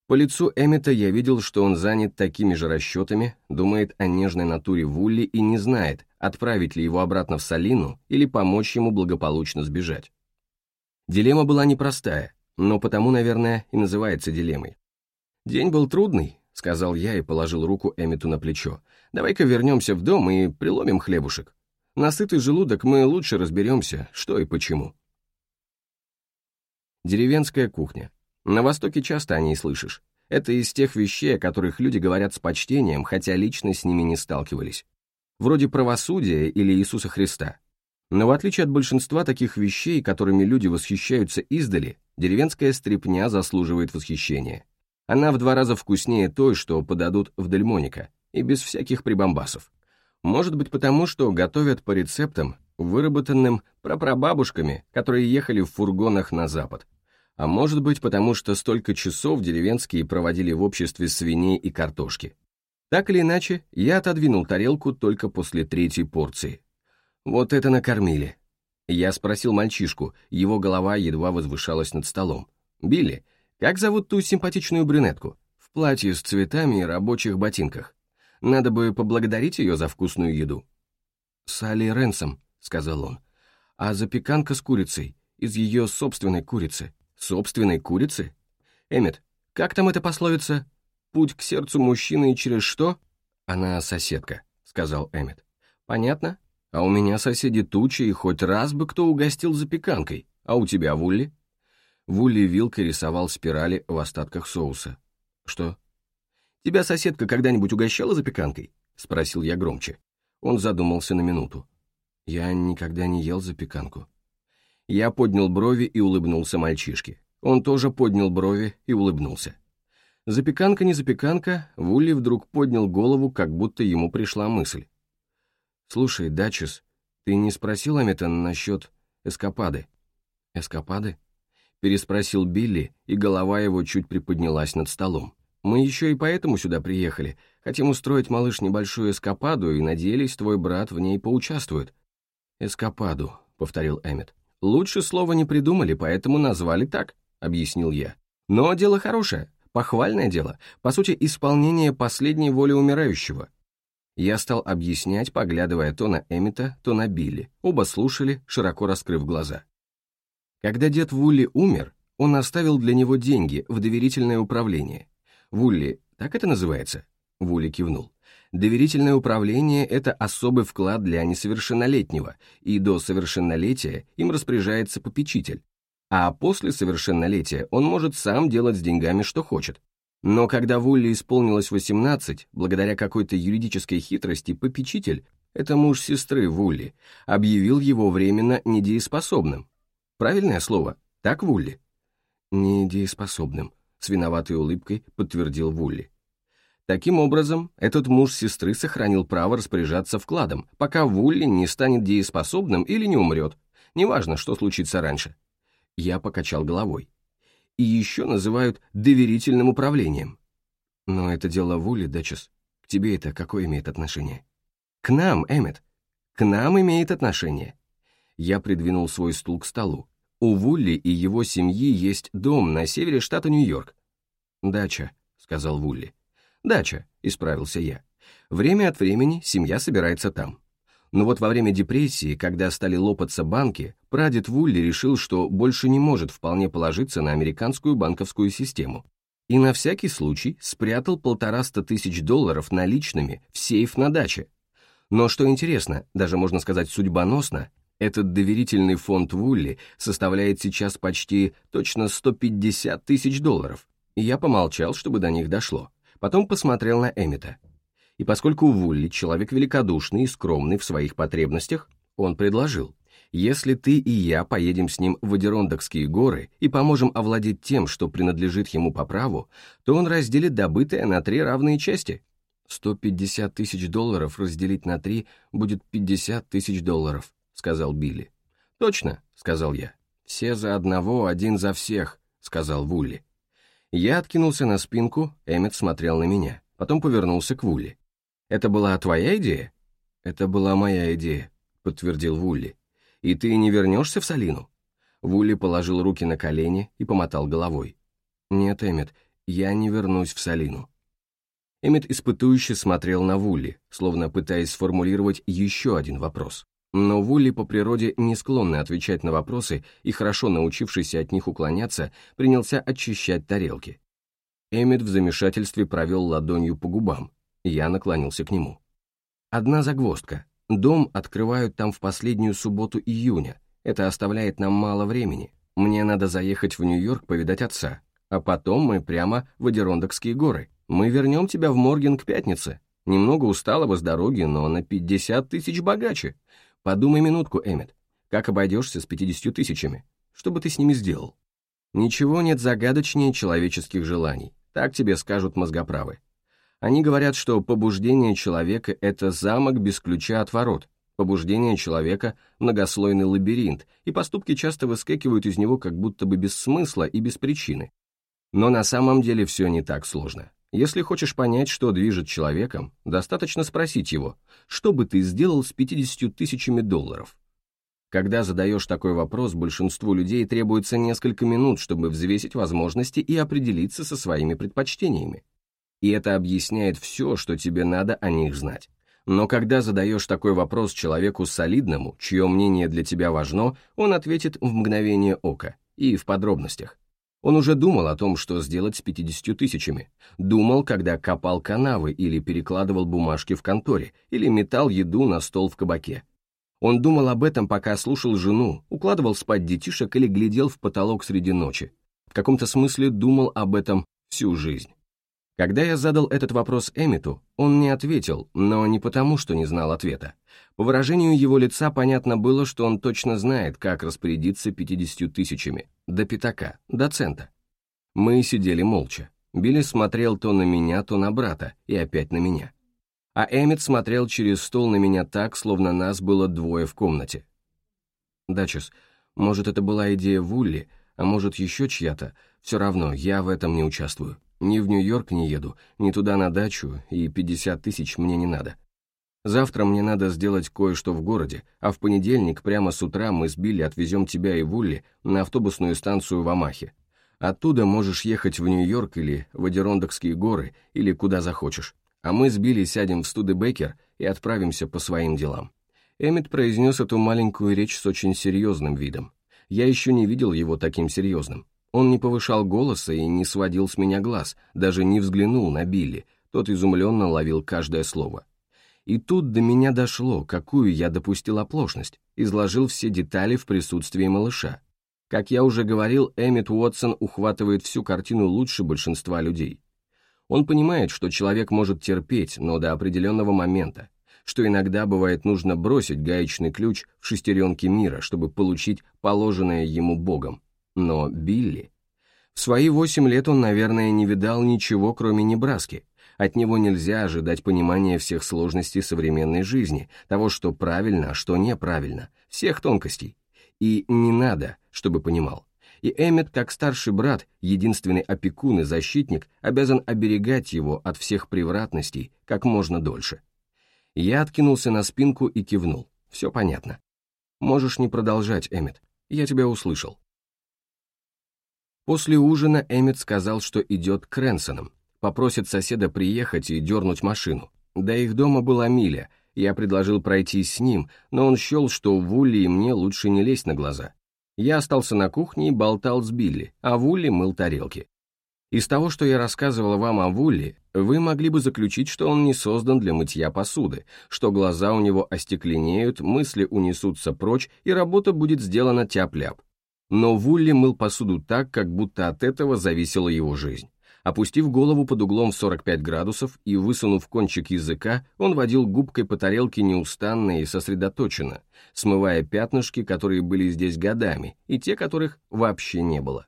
По лицу Эммета я видел, что он занят такими же расчетами, думает о нежной натуре Вулли и не знает, отправить ли его обратно в Салину или помочь ему благополучно сбежать. Дилемма была непростая, но потому, наверное, и называется дилеммой. «День был трудный», — сказал я и положил руку Эммету на плечо. «Давай-ка вернемся в дом и приломим хлебушек. На сытый желудок мы лучше разберемся, что и почему». Деревенская кухня. На Востоке часто о ней слышишь. Это из тех вещей, о которых люди говорят с почтением, хотя лично с ними не сталкивались. Вроде правосудия или Иисуса Христа. Но в отличие от большинства таких вещей, которыми люди восхищаются издали, деревенская стрепня заслуживает восхищения. Она в два раза вкуснее той, что подадут в Дельмоника, и без всяких прибамбасов. Может быть потому, что готовят по рецептам, выработанным прапрабабушками, которые ехали в фургонах на запад, а может быть, потому что столько часов деревенские проводили в обществе свиней и картошки. Так или иначе, я отодвинул тарелку только после третьей порции. Вот это накормили. Я спросил мальчишку, его голова едва возвышалась над столом. «Билли, как зовут ту симпатичную брюнетку? В платье с цветами и рабочих ботинках. Надо бы поблагодарить ее за вкусную еду». «Салли Ренсом», — сказал он. «А запеканка с курицей, из ее собственной курицы. Собственной курицы? Эммет, как там эта пословица? Путь к сердцу мужчины через что? Она соседка, сказал Эммет. Понятно? А у меня соседи тучи, и хоть раз бы кто угостил запеканкой. А у тебя, Вулли?» Вулли вилкой рисовал спирали в остатках соуса. «Что?» «Тебя соседка когда-нибудь угощала запеканкой?» — спросил я громче. Он задумался на минуту. «Я никогда не ел запеканку». Я поднял брови и улыбнулся мальчишке. Он тоже поднял брови и улыбнулся. Запеканка не запеканка, Вулли вдруг поднял голову, как будто ему пришла мысль. «Слушай, Дачес, ты не спросил Аметан насчет эскапады?» «Эскапады?» переспросил Билли, и голова его чуть приподнялась над столом. «Мы еще и поэтому сюда приехали. Хотим устроить, малыш, небольшую эскападу, и надеялись, твой брат в ней поучаствует». «Эскападу», — повторил Эммет. «Лучше слова не придумали, поэтому назвали так», — объяснил я. «Но дело хорошее, похвальное дело, по сути, исполнение последней воли умирающего». Я стал объяснять, поглядывая то на Эммета, то на Билли. Оба слушали, широко раскрыв глаза. Когда дед Вулли умер, он оставил для него деньги в доверительное управление. Вулли, так это называется? Вулли кивнул. Доверительное управление – это особый вклад для несовершеннолетнего, и до совершеннолетия им распоряжается попечитель. А после совершеннолетия он может сам делать с деньгами, что хочет. Но когда Вулли исполнилось 18, благодаря какой-то юридической хитрости, попечитель, это муж сестры Вулли, объявил его временно недееспособным, Правильное слово? Так, Вулли?» «Недееспособным», — с виноватой улыбкой подтвердил Вулли. Таким образом, этот муж сестры сохранил право распоряжаться вкладом, пока Вулли не станет дееспособным или не умрет. Неважно, что случится раньше. Я покачал головой. И еще называют доверительным управлением. Но это дело Вулли, Дэчес. К тебе это какое имеет отношение? К нам, Эммет. К нам имеет отношение. Я придвинул свой стул к столу. У Вулли и его семьи есть дом на севере штата Нью-Йорк. «Дача», — сказал Вулли. «Дача», — исправился я. «Время от времени семья собирается там». Но вот во время депрессии, когда стали лопаться банки, прадед Вулли решил, что больше не может вполне положиться на американскую банковскую систему. И на всякий случай спрятал полтораста тысяч долларов наличными в сейф на даче. Но что интересно, даже можно сказать судьбоносно, этот доверительный фонд Вулли составляет сейчас почти точно 150 тысяч долларов. И я помолчал, чтобы до них дошло. Потом посмотрел на Эмита. И поскольку Вулли человек великодушный и скромный в своих потребностях, он предложил, если ты и я поедем с ним в Адерондокские горы и поможем овладеть тем, что принадлежит ему по праву, то он разделит добытое на три равные части. 150 тысяч долларов разделить на три будет 50 тысяч долларов сказал Билли. «Точно», — сказал я. «Все за одного, один за всех», — сказал Вулли. Я откинулся на спинку, Эммет смотрел на меня, потом повернулся к Вулли. «Это была твоя идея?» «Это была моя идея», — подтвердил Вулли. «И ты не вернешься в Салину?» Вулли положил руки на колени и помотал головой. «Нет, Эммет, я не вернусь в Салину». Эммет испытующе смотрел на Вулли, словно пытаясь сформулировать еще один вопрос. Но Вулли по природе не склонный отвечать на вопросы и хорошо научившийся от них уклоняться, принялся очищать тарелки. Эммет в замешательстве провел ладонью по губам. Я наклонился к нему. «Одна загвоздка. Дом открывают там в последнюю субботу июня. Это оставляет нам мало времени. Мне надо заехать в Нью-Йорк повидать отца. А потом мы прямо в Адерондокские горы. Мы вернем тебя в Морген к пятнице. Немного усталого с дороги, но на 50 тысяч богаче. Подумай минутку, Эммет, как обойдешься с 50 тысячами? Что бы ты с ними сделал? Ничего нет загадочнее человеческих желаний, так тебе скажут мозгоправы. Они говорят, что побуждение человека — это замок без ключа от ворот, побуждение человека — многослойный лабиринт, и поступки часто выскакивают из него как будто бы без смысла и без причины. Но на самом деле все не так сложно. Если хочешь понять, что движет человеком, достаточно спросить его, что бы ты сделал с 50 тысячами долларов? Когда задаешь такой вопрос, большинству людей требуется несколько минут, чтобы взвесить возможности и определиться со своими предпочтениями. И это объясняет все, что тебе надо о них знать. Но когда задаешь такой вопрос человеку солидному, чье мнение для тебя важно, он ответит в мгновение ока и в подробностях. Он уже думал о том, что сделать с 50 тысячами. Думал, когда копал канавы или перекладывал бумажки в конторе, или метал еду на стол в кабаке. Он думал об этом, пока слушал жену, укладывал спать детишек или глядел в потолок среди ночи. В каком-то смысле думал об этом всю жизнь. Когда я задал этот вопрос Эмиту, он не ответил, но не потому, что не знал ответа. По выражению его лица понятно было, что он точно знает, как распорядиться 50 тысячами, до пятака, до цента. Мы сидели молча. Билли смотрел то на меня, то на брата, и опять на меня. А Эммет смотрел через стол на меня так, словно нас было двое в комнате. Дачес, может, это была идея Вулли, а может, еще чья-то, все равно, я в этом не участвую. Ни в Нью-Йорк не еду, ни туда на дачу, и 50 тысяч мне не надо. Завтра мне надо сделать кое-что в городе, а в понедельник прямо с утра мы с Билли отвезем тебя и Вулли на автобусную станцию в Амахе. Оттуда можешь ехать в Нью-Йорк или в Адерондокские горы, или куда захочешь. А мы с Билли сядем в Студебекер и отправимся по своим делам». Эммет произнес эту маленькую речь с очень серьезным видом. Я еще не видел его таким серьезным. Он не повышал голоса и не сводил с меня глаз, даже не взглянул на Билли, тот изумленно ловил каждое слово. И тут до меня дошло, какую я допустил оплошность, изложил все детали в присутствии малыша. Как я уже говорил, Эммет Уотсон ухватывает всю картину лучше большинства людей. Он понимает, что человек может терпеть, но до определенного момента, что иногда бывает нужно бросить гаечный ключ в шестеренки мира, чтобы получить положенное ему Богом. Но Билли... В свои восемь лет он, наверное, не видал ничего, кроме Небраски. От него нельзя ожидать понимания всех сложностей современной жизни, того, что правильно, а что неправильно, всех тонкостей. И не надо, чтобы понимал. И Эммет, как старший брат, единственный опекун и защитник, обязан оберегать его от всех превратностей как можно дольше. Я откинулся на спинку и кивнул. Все понятно. Можешь не продолжать, Эммет. Я тебя услышал. После ужина Эммет сказал, что идет к Ренсонам, попросит соседа приехать и дернуть машину. До их дома была миля, я предложил пройти с ним, но он счел, что Вулли и мне лучше не лезть на глаза. Я остался на кухне и болтал с Билли, а Вулли мыл тарелки. Из того, что я рассказывал вам о Вулли, вы могли бы заключить, что он не создан для мытья посуды, что глаза у него остекленеют, мысли унесутся прочь, и работа будет сделана тяп-ляп. Но Вулли мыл посуду так, как будто от этого зависела его жизнь. Опустив голову под углом в 45 градусов и высунув кончик языка, он водил губкой по тарелке неустанно и сосредоточенно, смывая пятнышки, которые были здесь годами, и те, которых вообще не было.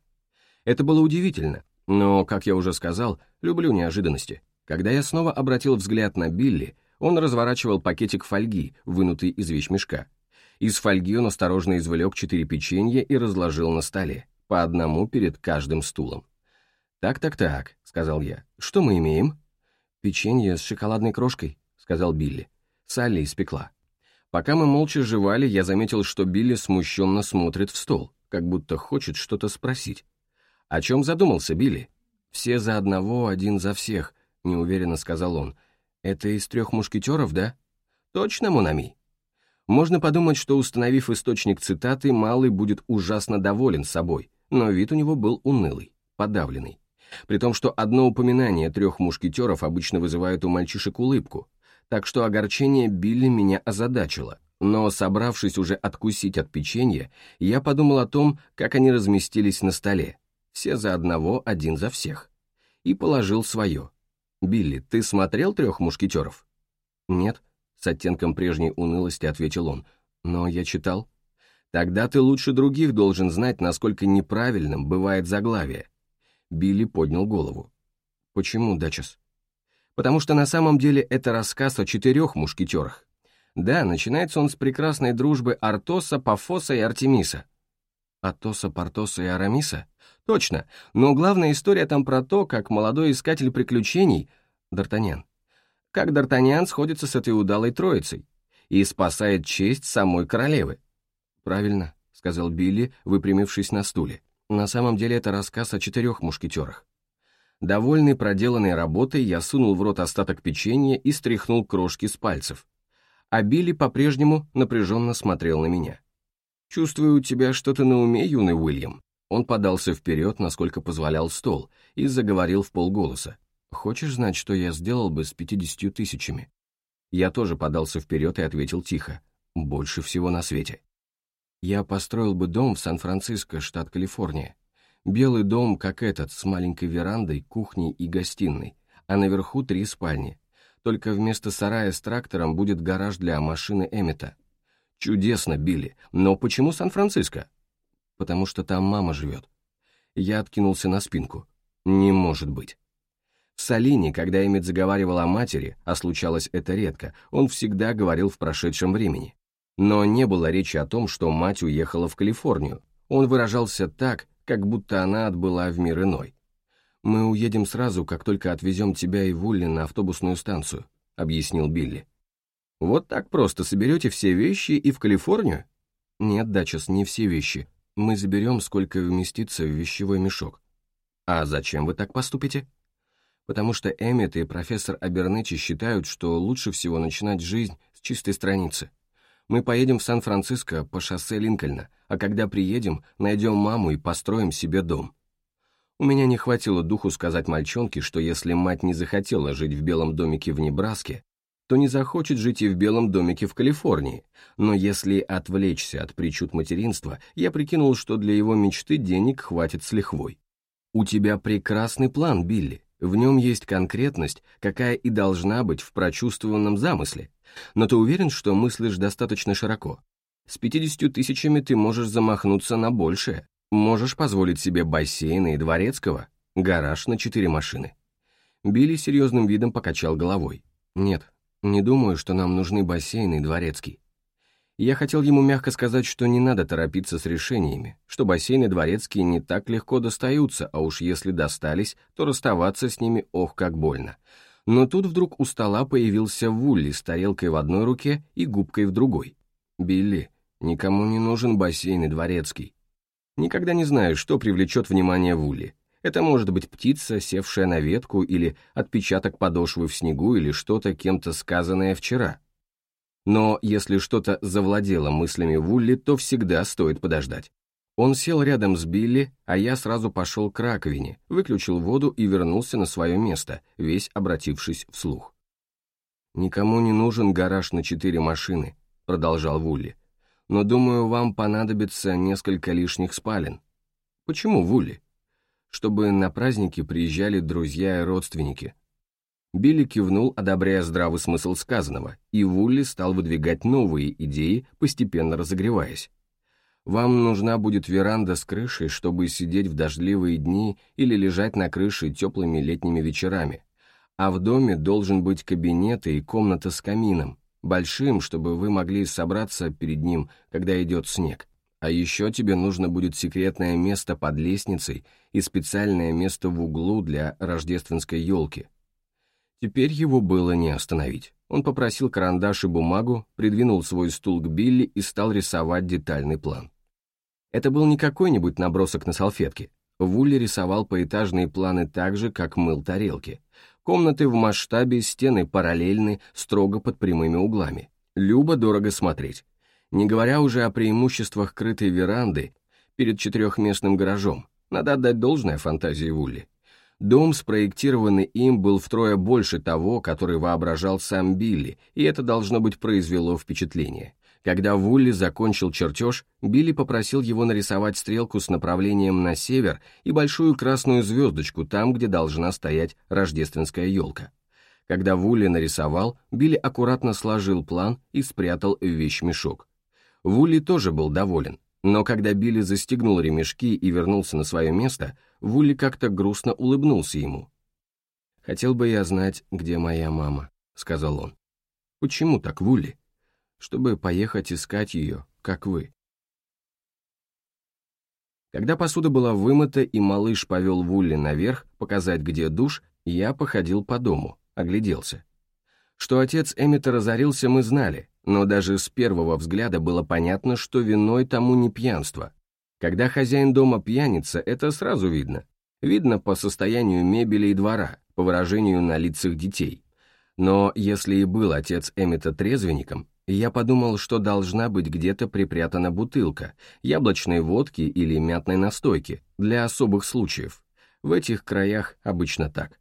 Это было удивительно, но, как я уже сказал, люблю неожиданности. Когда я снова обратил взгляд на Билли, он разворачивал пакетик фольги, вынутый из вещмешка. Из фольги он осторожно извлек четыре печенья и разложил на столе, по одному перед каждым стулом. «Так-так-так», — сказал я, — «что мы имеем?» «Печенье с шоколадной крошкой», — сказал Билли. Салли испекла. Пока мы молча жевали, я заметил, что Билли смущенно смотрит в стол, как будто хочет что-то спросить. «О чем задумался Билли?» «Все за одного, один за всех», — неуверенно сказал он. «Это из трех мушкетеров, да?» «Точно, Монами?» Можно подумать, что установив источник цитаты, Малый будет ужасно доволен собой, но вид у него был унылый, подавленный. При том, что одно упоминание трех мушкетеров обычно вызывает у мальчишек улыбку, так что огорчение Билли меня озадачило. Но, собравшись уже откусить от печенья, я подумал о том, как они разместились на столе. Все за одного, один за всех. И положил свое. «Билли, ты смотрел трех мушкетеров?» «Нет», с оттенком прежней унылости ответил он. «Но я читал». «Тогда ты лучше других должен знать, насколько неправильным бывает заглавие». Билли поднял голову. «Почему, Дачес?» «Потому что на самом деле это рассказ о четырех мушкетерах. Да, начинается он с прекрасной дружбы Артоса, Пафоса и Артемиса». «Атоса, Портоса и Арамиса?» «Точно, но главная история там про то, как молодой искатель приключений...» Д'Артаньян как Д'Артаньян сходится с этой удалой троицей и спасает честь самой королевы. «Правильно», — сказал Билли, выпрямившись на стуле. «На самом деле это рассказ о четырех мушкетерах». Довольный проделанной работой, я сунул в рот остаток печенья и стряхнул крошки с пальцев. А Билли по-прежнему напряженно смотрел на меня. «Чувствую, у тебя что-то на уме, юный Уильям». Он подался вперед, насколько позволял стол, и заговорил в полголоса. Хочешь знать, что я сделал бы с пятидесятью тысячами?» Я тоже подался вперед и ответил тихо. больше всего на свете. Я построил бы дом в Сан-Франциско, штат Калифорния. Белый дом, как этот, с маленькой верандой, кухней и гостиной, а наверху три спальни. Только вместо сарая с трактором будет гараж для машины Эммета. Чудесно, Билли, но почему Сан-Франциско? Потому что там мама живет. Я откинулся на спинку. Не может быть. В Салине, когда Эммет заговаривал о матери, а случалось это редко, он всегда говорил в прошедшем времени. Но не было речи о том, что мать уехала в Калифорнию. Он выражался так, как будто она отбыла в мир иной. «Мы уедем сразу, как только отвезем тебя и Вулли на автобусную станцию», — объяснил Билли. «Вот так просто соберете все вещи и в Калифорнию?» «Нет, Дачес, не все вещи. Мы заберем, сколько вместится в вещевой мешок». «А зачем вы так поступите?» «Потому что Эммет и профессор Абернетти считают, что лучше всего начинать жизнь с чистой страницы. Мы поедем в Сан-Франциско по шоссе Линкольна, а когда приедем, найдем маму и построим себе дом». У меня не хватило духу сказать мальчонке, что если мать не захотела жить в белом домике в Небраске, то не захочет жить и в белом домике в Калифорнии. Но если отвлечься от причуд материнства, я прикинул, что для его мечты денег хватит с лихвой. «У тебя прекрасный план, Билли. В нем есть конкретность, какая и должна быть в прочувствованном замысле. Но ты уверен, что мыслишь достаточно широко? С 50 тысячами ты можешь замахнуться на большее. Можешь позволить себе бассейна и дворецкого, гараж на четыре машины. Билли серьезным видом покачал головой. Нет, не думаю, что нам нужны бассейн и дворецкий. Я хотел ему мягко сказать, что не надо торопиться с решениями, что бассейны дворецкие не так легко достаются, а уж если достались, то расставаться с ними ох как больно. Но тут вдруг у стола появился Вулли с тарелкой в одной руке и губкой в другой. «Билли, никому не нужен бассейн и дворецкий. Никогда не знаешь, что привлечет внимание Вули. Это может быть птица, севшая на ветку, или отпечаток подошвы в снегу, или что-то кем-то сказанное вчера. Но если что-то завладело мыслями Вулли, то всегда стоит подождать. Он сел рядом с Билли, а я сразу пошел к раковине, выключил воду и вернулся на свое место, весь обратившись вслух. «Никому не нужен гараж на четыре машины», — продолжал Вулли но, думаю, вам понадобится несколько лишних спален. Почему Вули? Чтобы на праздники приезжали друзья и родственники. Билли кивнул, одобряя здравый смысл сказанного, и Вулли стал выдвигать новые идеи, постепенно разогреваясь. Вам нужна будет веранда с крышей, чтобы сидеть в дождливые дни или лежать на крыше теплыми летними вечерами. А в доме должен быть кабинет и комната с камином, большим, чтобы вы могли собраться перед ним, когда идет снег. А еще тебе нужно будет секретное место под лестницей и специальное место в углу для рождественской елки. Теперь его было не остановить. Он попросил карандаш и бумагу, придвинул свой стул к Билли и стал рисовать детальный план. Это был не какой-нибудь набросок на салфетке. Вулли рисовал поэтажные планы так же, как мыл тарелки. Комнаты в масштабе, стены параллельны, строго под прямыми углами. Любо дорого смотреть. Не говоря уже о преимуществах крытой веранды перед четырехместным гаражом. Надо отдать должное фантазии Вулли. Дом, спроектированный им, был втрое больше того, который воображал сам Билли, и это должно быть произвело впечатление. Когда Вулли закончил чертеж, Билли попросил его нарисовать стрелку с направлением на север и большую красную звездочку там, где должна стоять рождественская елка. Когда Вулли нарисовал, Билли аккуратно сложил план и спрятал в вещмешок. Вулли тоже был доволен, но когда Билли застегнул ремешки и вернулся на свое место, Вулли как-то грустно улыбнулся ему. «Хотел бы я знать, где моя мама», — сказал он. «Почему так, Вулли?» чтобы поехать искать ее, как вы. Когда посуда была вымыта и малыш повел Вулли наверх показать, где душ, я походил по дому, огляделся. Что отец Эммета разорился, мы знали, но даже с первого взгляда было понятно, что виной тому не пьянство. Когда хозяин дома пьяница, это сразу видно. Видно по состоянию мебели и двора, по выражению на лицах детей. Но если и был отец Эммета трезвенником, я подумал, что должна быть где-то припрятана бутылка, яблочной водки или мятной настойки, для особых случаев. В этих краях обычно так.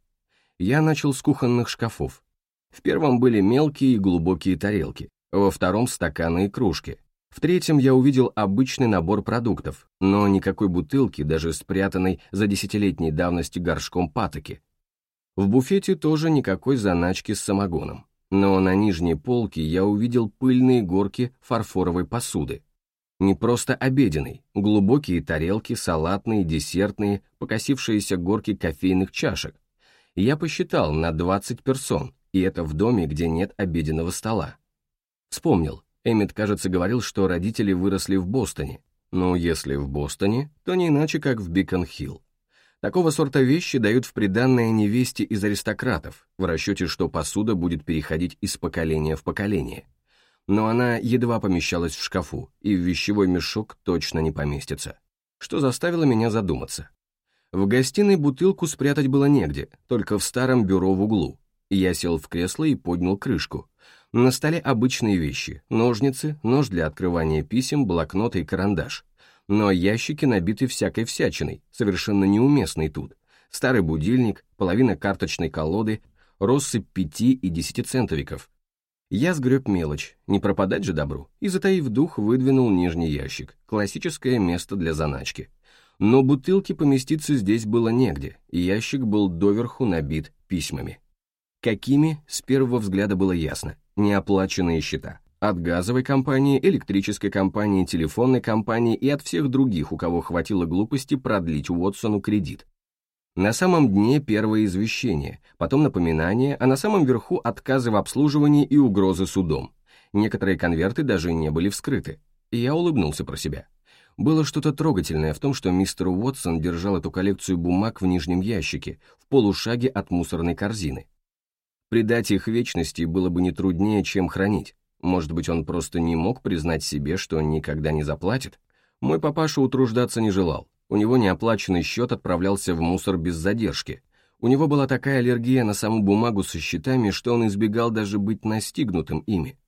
Я начал с кухонных шкафов. В первом были мелкие и глубокие тарелки, во втором — стаканы и кружки. В третьем я увидел обычный набор продуктов, но никакой бутылки, даже спрятанной за десятилетней давности горшком патоки. В буфете тоже никакой заначки с самогоном, но на нижней полке я увидел пыльные горки фарфоровой посуды. Не просто обеденной, глубокие тарелки, салатные, десертные, покосившиеся горки кофейных чашек. Я посчитал на 20 персон, и это в доме, где нет обеденного стола. Вспомнил, Эммет, кажется, говорил, что родители выросли в Бостоне. Но если в Бостоне, то не иначе, как в Бикон-Хилл. Такого сорта вещи дают в приданное невесте из аристократов, в расчете, что посуда будет переходить из поколения в поколение. Но она едва помещалась в шкафу, и в вещевой мешок точно не поместится. Что заставило меня задуматься. В гостиной бутылку спрятать было негде, только в старом бюро в углу. Я сел в кресло и поднял крышку. На столе обычные вещи, ножницы, нож для открывания писем, блокноты и карандаш. Но ящики набиты всякой всячиной, совершенно неуместной тут. Старый будильник, половина карточной колоды, россыпь пяти и десятицентовиков. Я сгреб мелочь, не пропадать же добру, и, затаив дух, выдвинул нижний ящик, классическое место для заначки. Но бутылки поместиться здесь было негде, и ящик был доверху набит письмами. Какими, с первого взгляда было ясно, неоплаченные счета. От газовой компании, электрической компании, телефонной компании и от всех других, у кого хватило глупости продлить Уотсону кредит. На самом дне первое извещение, потом напоминание, а на самом верху отказы в обслуживании и угрозы судом. Некоторые конверты даже не были вскрыты. И я улыбнулся про себя. Было что-то трогательное в том, что мистер Уотсон держал эту коллекцию бумаг в нижнем ящике, в полушаге от мусорной корзины. Предать их вечности было бы не труднее, чем хранить. Может быть, он просто не мог признать себе, что никогда не заплатит? Мой папаша утруждаться не желал. У него неоплаченный счет отправлялся в мусор без задержки. У него была такая аллергия на саму бумагу со счетами, что он избегал даже быть настигнутым ими.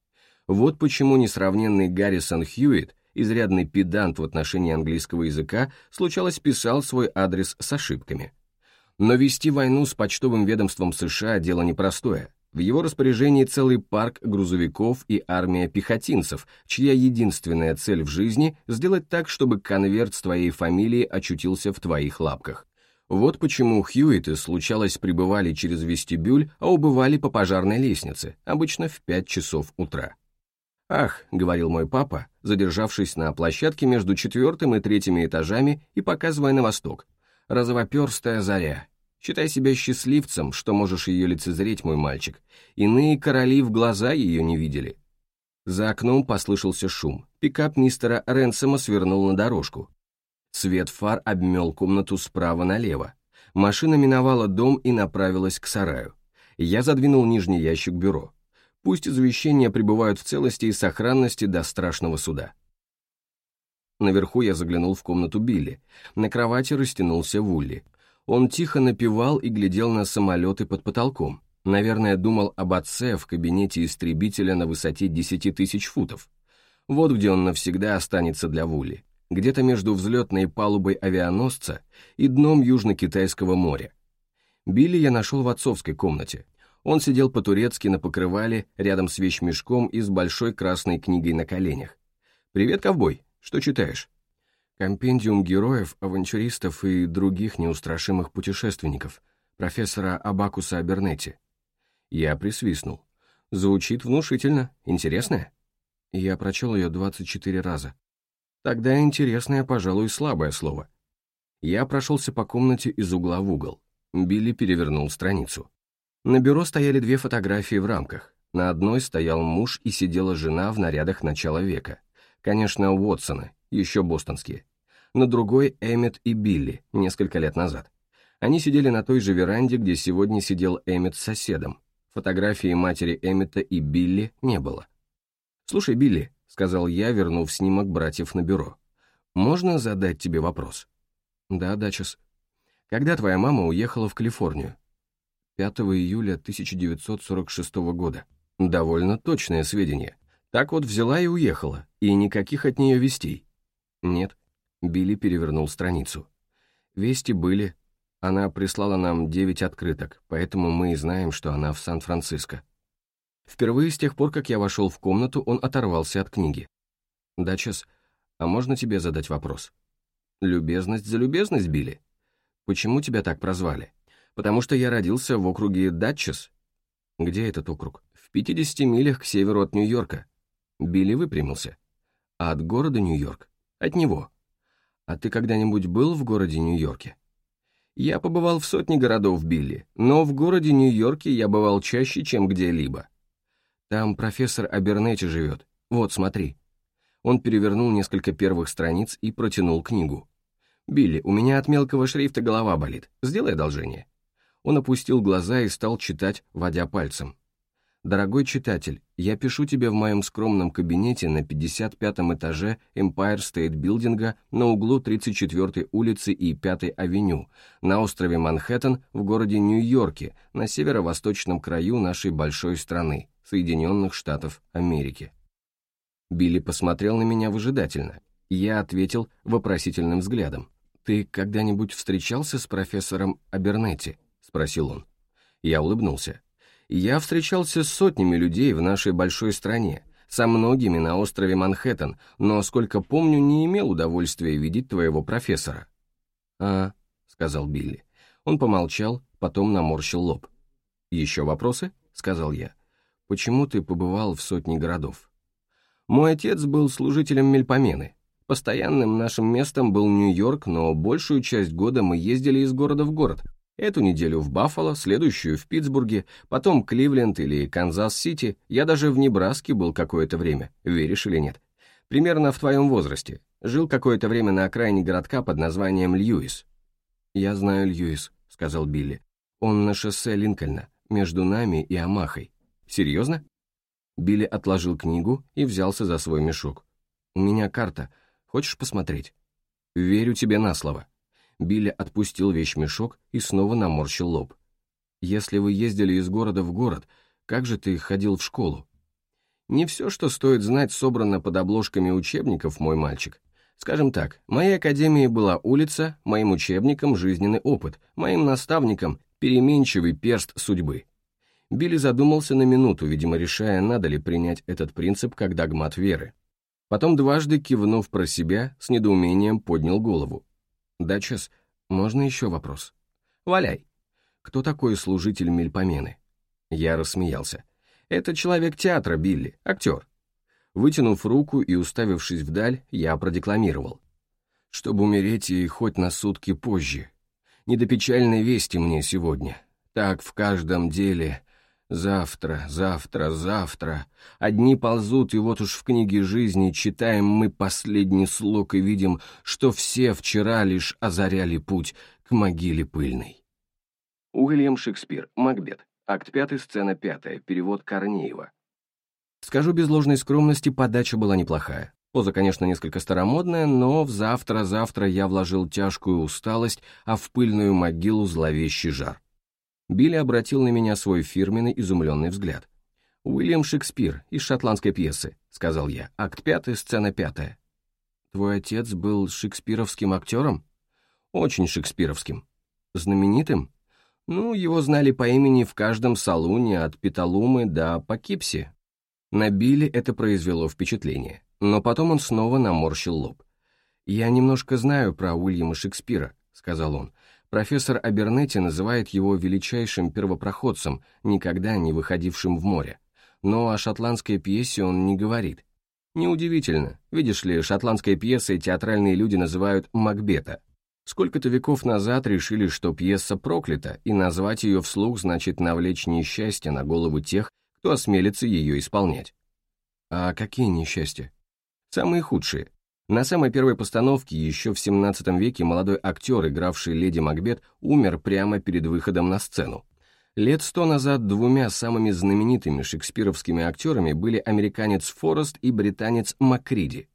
Вот почему несравненный Гаррисон Хьюитт, изрядный педант в отношении английского языка, случалось писал свой адрес с ошибками. Но вести войну с почтовым ведомством США – дело непростое. В его распоряжении целый парк грузовиков и армия пехотинцев, чья единственная цель в жизни – сделать так, чтобы конверт с твоей фамилией очутился в твоих лапках. Вот почему Хьюиты случалось прибывали через вестибюль, а убывали по пожарной лестнице, обычно в 5 часов утра. «Ах», — говорил мой папа, задержавшись на площадке между четвертым и третьими этажами и показывая на восток, розовоперстая заря. Считай себя счастливцем, что можешь ее лицезреть, мой мальчик. Иные короли в глаза ее не видели. За окном послышался шум. Пикап мистера Ренсома свернул на дорожку. Свет фар обмел комнату справа налево. Машина миновала дом и направилась к сараю. Я задвинул нижний ящик бюро. Пусть извещения пребывают в целости и сохранности до страшного суда. Наверху я заглянул в комнату Билли. На кровати растянулся Вулли. Он тихо напевал и глядел на самолеты под потолком. Наверное, думал об отце в кабинете истребителя на высоте 10 тысяч футов. Вот где он навсегда останется для Вулли. Где-то между взлетной палубой авианосца и дном Южно-Китайского моря. Билли я нашел в отцовской комнате. Он сидел по-турецки на покрывале рядом с вещмешком и с большой красной книгой на коленях. «Привет, ковбой!» Что читаешь? Компендиум героев, авантюристов и других неустрашимых путешественников, профессора Абакуса Абернетти. Я присвистнул. Звучит внушительно. Интересное? Я прочел ее 24 раза. Тогда интересное, пожалуй, слабое слово. Я прошелся по комнате из угла в угол. Билли перевернул страницу. На бюро стояли две фотографии в рамках. На одной стоял муж и сидела жена в нарядах начала века. Конечно, Уотсона, еще бостонские. На другой Эммет и Билли, несколько лет назад. Они сидели на той же веранде, где сегодня сидел Эммет с соседом. Фотографии матери Эммета и Билли не было. «Слушай, Билли», — сказал я, вернув снимок братьев на бюро, — «можно задать тебе вопрос?» «Да, Дачес». «Когда твоя мама уехала в Калифорнию?» 5 июля 1946 года. Довольно точное сведение. Так вот взяла и уехала, и никаких от нее вестей. Нет. Билли перевернул страницу. Вести были. Она прислала нам девять открыток, поэтому мы и знаем, что она в Сан-Франциско. Впервые с тех пор, как я вошел в комнату, он оторвался от книги. «Датчас, а можно тебе задать вопрос?» «Любезность за любезность, Билли? Почему тебя так прозвали? Потому что я родился в округе Датчес?» «Где этот округ?» «В 50 милях к северу от Нью-Йорка». Билли выпрямился. «А от города Нью-Йорк?» «От него». «А ты когда-нибудь был в городе Нью-Йорке?» «Я побывал в сотне городов, Билли, но в городе Нью-Йорке я бывал чаще, чем где-либо. Там профессор Абернетти живет. Вот, смотри». Он перевернул несколько первых страниц и протянул книгу. «Билли, у меня от мелкого шрифта голова болит. Сделай одолжение». Он опустил глаза и стал читать, водя пальцем. «Дорогой читатель, я пишу тебе в моем скромном кабинете на 55-м этаже Empire State Билдинга на углу 34-й улицы и 5-й авеню, на острове Манхэттен в городе Нью-Йорке, на северо-восточном краю нашей большой страны, Соединенных Штатов Америки». Билли посмотрел на меня выжидательно. Я ответил вопросительным взглядом. «Ты когда-нибудь встречался с профессором Абернетти?» — спросил он. Я улыбнулся. Я встречался с сотнями людей в нашей большой стране, со многими на острове Манхэттен, но, сколько помню, не имел удовольствия видеть твоего профессора». «А», — сказал Билли. Он помолчал, потом наморщил лоб. «Еще вопросы?» — сказал я. «Почему ты побывал в сотне городов?» «Мой отец был служителем Мельпомены. Постоянным нашим местом был Нью-Йорк, но большую часть года мы ездили из города в город, Эту неделю в Баффало, следующую в Питтсбурге, потом Кливленд или Канзас-Сити, я даже в Небраске был какое-то время, веришь или нет. Примерно в твоем возрасте. Жил какое-то время на окраине городка под названием Льюис. «Я знаю Льюис», — сказал Билли. «Он на шоссе Линкольна, между нами и Амахой. Серьезно?» Билли отложил книгу и взялся за свой мешок. «У меня карта. Хочешь посмотреть?» «Верю тебе на слово», Билли отпустил вещмешок и снова наморщил лоб. «Если вы ездили из города в город, как же ты ходил в школу?» «Не все, что стоит знать, собрано под обложками учебников, мой мальчик. Скажем так, моей академией была улица, моим учебником — жизненный опыт, моим наставником — переменчивый перст судьбы». Билли задумался на минуту, видимо, решая, надо ли принять этот принцип как догмат веры. Потом дважды кивнув про себя, с недоумением поднял голову. «Датчас, можно еще вопрос?» «Валяй!» «Кто такой служитель Мельпомены?» Я рассмеялся. «Это человек театра, Билли, актер». Вытянув руку и уставившись вдаль, я продекламировал. «Чтобы умереть и хоть на сутки позже. Не до печальной вести мне сегодня. Так в каждом деле Завтра, завтра, завтра. Одни ползут, и вот уж в книге жизни читаем мы последний слог и видим, что все вчера лишь озаряли путь к могиле пыльной. Уильям Шекспир, Макбет. Акт 5, сцена 5, перевод Корнеева. Скажу без ложной скромности, подача была неплохая. Поза, конечно, несколько старомодная, но в завтра-завтра я вложил тяжкую усталость, а в пыльную могилу зловещий жар. Билли обратил на меня свой фирменный изумленный взгляд. «Уильям Шекспир из шотландской пьесы», — сказал я. «Акт пятый, сцена пятая». «Твой отец был шекспировским актером?» «Очень шекспировским». «Знаменитым?» «Ну, его знали по имени в каждом салуне от Петалумы до Покипси». На Билли это произвело впечатление, но потом он снова наморщил лоб. «Я немножко знаю про Уильяма Шекспира», — сказал он, Профессор Абернетти называет его величайшим первопроходцем, никогда не выходившим в море. Но о шотландской пьесе он не говорит. Неудивительно, видишь ли, шотландской пьесой театральные люди называют Макбета. Сколько-то веков назад решили, что пьеса проклята, и назвать ее вслух значит навлечь несчастье на головы тех, кто осмелится ее исполнять. А какие несчастья? Самые худшие. На самой первой постановке еще в 17 веке молодой актер, игравший леди Макбет, умер прямо перед выходом на сцену. Лет сто назад двумя самыми знаменитыми шекспировскими актерами были американец Форест и британец Макриди.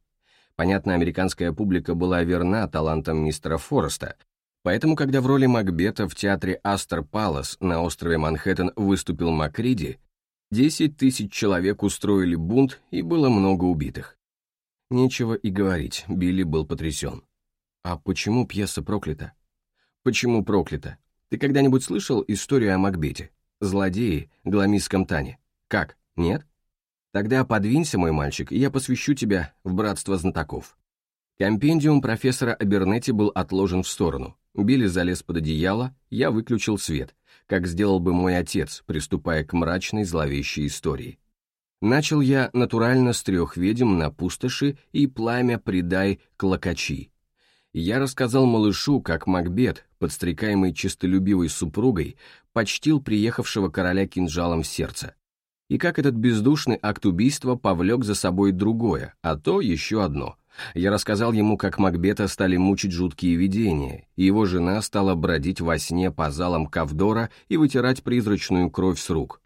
Понятно, американская публика была верна талантам мистера Фореста, поэтому, когда в роли Макбета в театре Астер Палас на острове Манхэттен выступил Макриди, 10 тысяч человек устроили бунт и было много убитых. Нечего и говорить, Билли был потрясен. А почему пьеса проклята? Почему проклята? Ты когда-нибудь слышал историю о Макбете? Злодеи, гламистском Тане. Как? Нет? Тогда подвинься, мой мальчик, и я посвящу тебя в братство знатоков. Компендиум профессора Абернетти был отложен в сторону. Билли залез под одеяло, я выключил свет, как сделал бы мой отец, приступая к мрачной зловещей истории. Начал я натурально с трех ведьм на пустоши и пламя придай клокачи. Я рассказал малышу, как Макбет, подстрекаемый честолюбивой супругой, почтил приехавшего короля кинжалом в сердце, и как этот бездушный акт убийства повлек за собой другое, а то еще одно. Я рассказал ему, как Макбета стали мучить жуткие видения, и его жена стала бродить во сне по залам Кавдора и вытирать призрачную кровь с рук,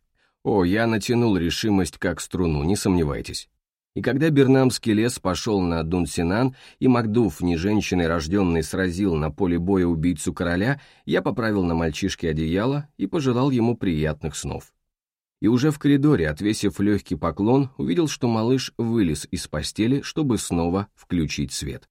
о, я натянул решимость как струну, не сомневайтесь. И когда Бернамский лес пошел на Дунсинан, и Макдув, не женщиной рожденной, сразил на поле боя убийцу короля, я поправил на мальчишке одеяло и пожелал ему приятных снов. И уже в коридоре, отвесив легкий поклон, увидел, что малыш вылез из постели, чтобы снова включить свет.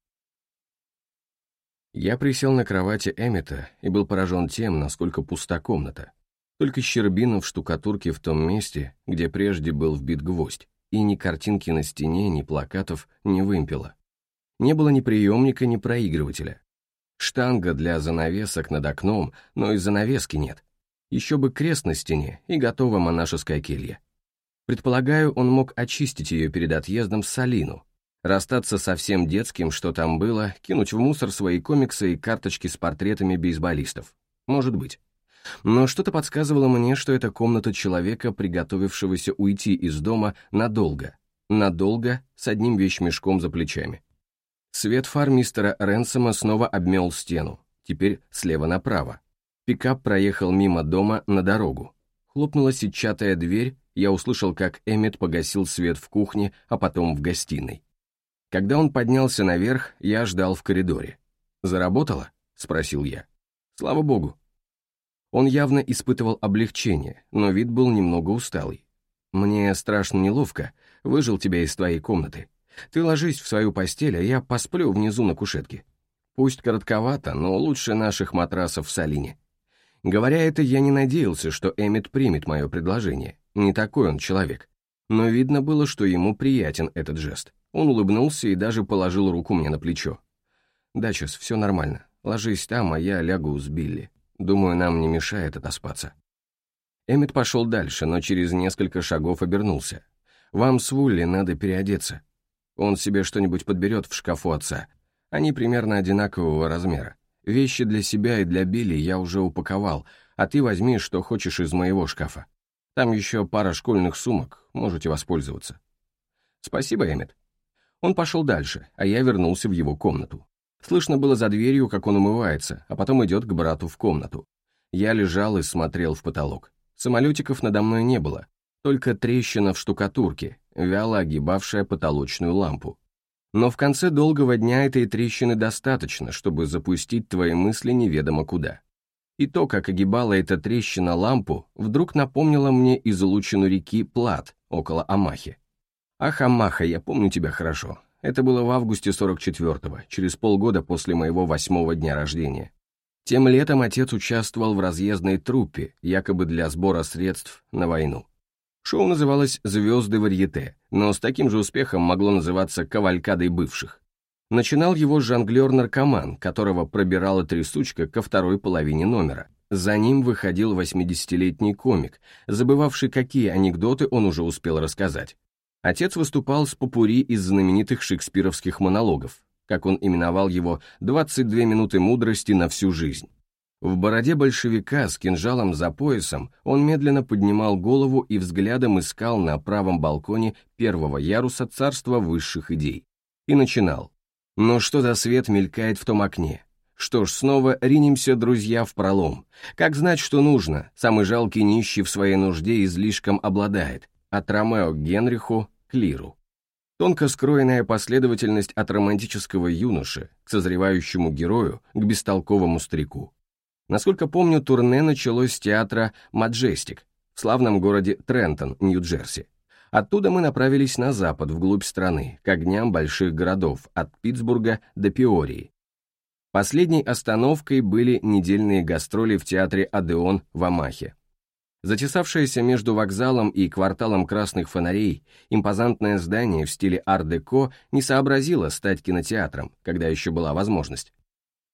Я присел на кровати Эммета и был поражен тем, насколько пуста комната. Только щербина в штукатурке в том месте, где прежде был вбит гвоздь, и ни картинки на стене, ни плакатов, ни вымпела. Не было ни приемника, ни проигрывателя. Штанга для занавесок над окном, но и занавески нет. Еще бы крест на стене, и готова монашеская келья. Предполагаю, он мог очистить ее перед отъездом в Салину, расстаться со всем детским, что там было, кинуть в мусор свои комиксы и карточки с портретами бейсболистов. Может быть. Но что-то подсказывало мне, что это комната человека, приготовившегося уйти из дома надолго. Надолго, с одним вещмешком за плечами. Свет фар мистера Ренсома снова обмел стену, теперь слева направо. Пикап проехал мимо дома на дорогу. Хлопнула сетчатая дверь, я услышал, как Эммет погасил свет в кухне, а потом в гостиной. Когда он поднялся наверх, я ждал в коридоре. «Заработало?» — спросил я. «Слава богу», он явно испытывал облегчение, но вид был немного усталый. «Мне страшно неловко. Выжил тебя из твоей комнаты. Ты ложись в свою постель, а я посплю внизу на кушетке. Пусть коротковато, но лучше наших матрасов в Салине». Говоря это, я не надеялся, что Эммет примет мое предложение. Не такой он человек. Но видно было, что ему приятен этот жест. Он улыбнулся и даже положил руку мне на плечо. «Дачес, все нормально. Ложись там, а я лягу с Билли. Думаю, нам не мешает отоспаться». Эммет пошел дальше, но через несколько шагов обернулся. «Вам с Вулли надо переодеться. Он себе что-нибудь подберет в шкафу отца. Они примерно одинакового размера. Вещи для себя и для Билли я уже упаковал, а ты возьми, что хочешь из моего шкафа. Там еще пара школьных сумок, можете воспользоваться». «Спасибо, Эммет». Он пошел дальше, а я вернулся в его комнату. Слышно было за дверью, как он умывается, а потом идет к брату в комнату. Я лежал и смотрел в потолок. Самолетиков надо мной не было, только трещина в штукатурке, вяло огибавшая потолочную лампу. Но в конце долгого дня этой трещины достаточно, чтобы запустить твои мысли неведомо куда. И то, как огибала эта трещина лампу, вдруг напомнило мне излучину реки Плат, около Амахи. Ах, Амаха, я помню тебя хорошо. Это было в августе 44-го, через полгода после моего восьмого дня рождения. Тем летом отец участвовал в разъездной труппе, якобы для сбора средств на войну. Шоу называлось «Звезды варьете», но с таким же успехом могло называться «Кавалькадой бывших». Начинал его жонглер-наркоман, которого пробирала трясучка ко второй половине номера. За ним выходил 80-летний комик, забывавший, какие анекдоты он уже успел рассказать. Отец выступал с попури из знаменитых шекспировских монологов, как он именовал его «22 минуты мудрости на всю жизнь». В бороде большевика с кинжалом за поясом он медленно поднимал голову и взглядом искал на правом балконе первого яруса царства высших идей. И начинал. «Но что за свет мелькает в том окне? Что ж, снова ринемся, друзья, в пролом. Как знать, что нужно? Самый жалкий нищий в своей нужде излишком обладает от Ромео к Генриху к Лиру. Тонко скроенная последовательность от романтического юноши к созревающему герою, к бестолковому старику. Насколько помню, турне началось с театра «Маджестик» в славном городе Трентон, Нью-Джерси. Оттуда мы направились на запад, вглубь страны, к огням больших городов, от Питтсбурга до Пиории. Последней остановкой были недельные гастроли в театре «Адеон» в Амахе. Затесавшееся между вокзалом и кварталом красных фонарей, импозантное здание в стиле ар-деко не сообразило стать кинотеатром, когда еще была возможность.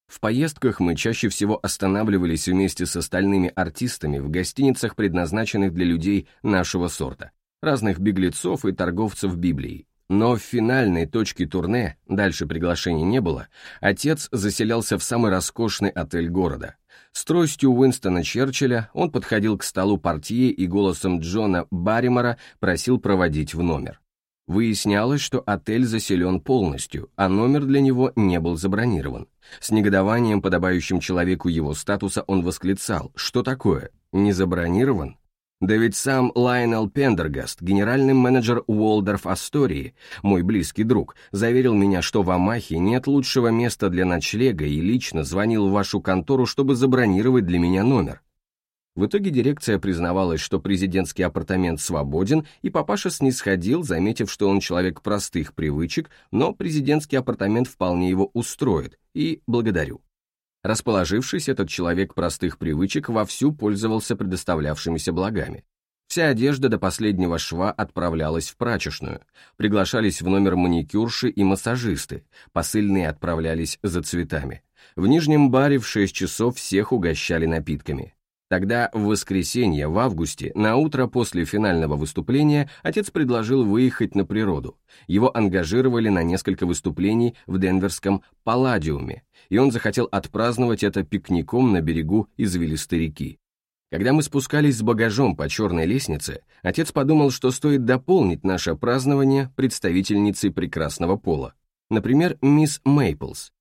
В поездках мы чаще всего останавливались вместе с остальными артистами в гостиницах, предназначенных для людей нашего сорта, разных беглецов и торговцев Библией. Но в финальной точке турне, дальше приглашений не было, отец заселялся в самый роскошный отель города. С тростью Уинстона Черчилля он подходил к столу партии и голосом Джона Барримора просил проводить в номер. Выяснялось, что отель заселен полностью, а номер для него не был забронирован. С негодованием, подобающим человеку его статуса, он восклицал, что такое, не забронирован? Да ведь сам Лайнел Пендергаст, генеральный менеджер Уолдорф Астории, мой близкий друг, заверил меня, что в Амахе нет лучшего места для ночлега и лично звонил в вашу контору, чтобы забронировать для меня номер. В итоге дирекция признавалась, что президентский апартамент свободен, и папаша снисходил, заметив, что он человек простых привычек, но президентский апартамент вполне его устроит, и благодарю. Расположившись, этот человек простых привычек вовсю пользовался предоставлявшимися благами. Вся одежда до последнего шва отправлялась в прачечную, приглашались в номер маникюрши и массажисты, посыльные отправлялись за цветами. В нижнем баре в 6 часов всех угощали напитками. Тогда, в воскресенье, в августе, на утро после финального выступления, отец предложил выехать на природу. Его ангажировали на несколько выступлений в денверском «Палладиуме», и он захотел отпраздновать это пикником на берегу извилистой реки. Когда мы спускались с багажом по черной лестнице, отец подумал, что стоит дополнить наше празднование представительницей прекрасного пола. Например, мисс Мейплс,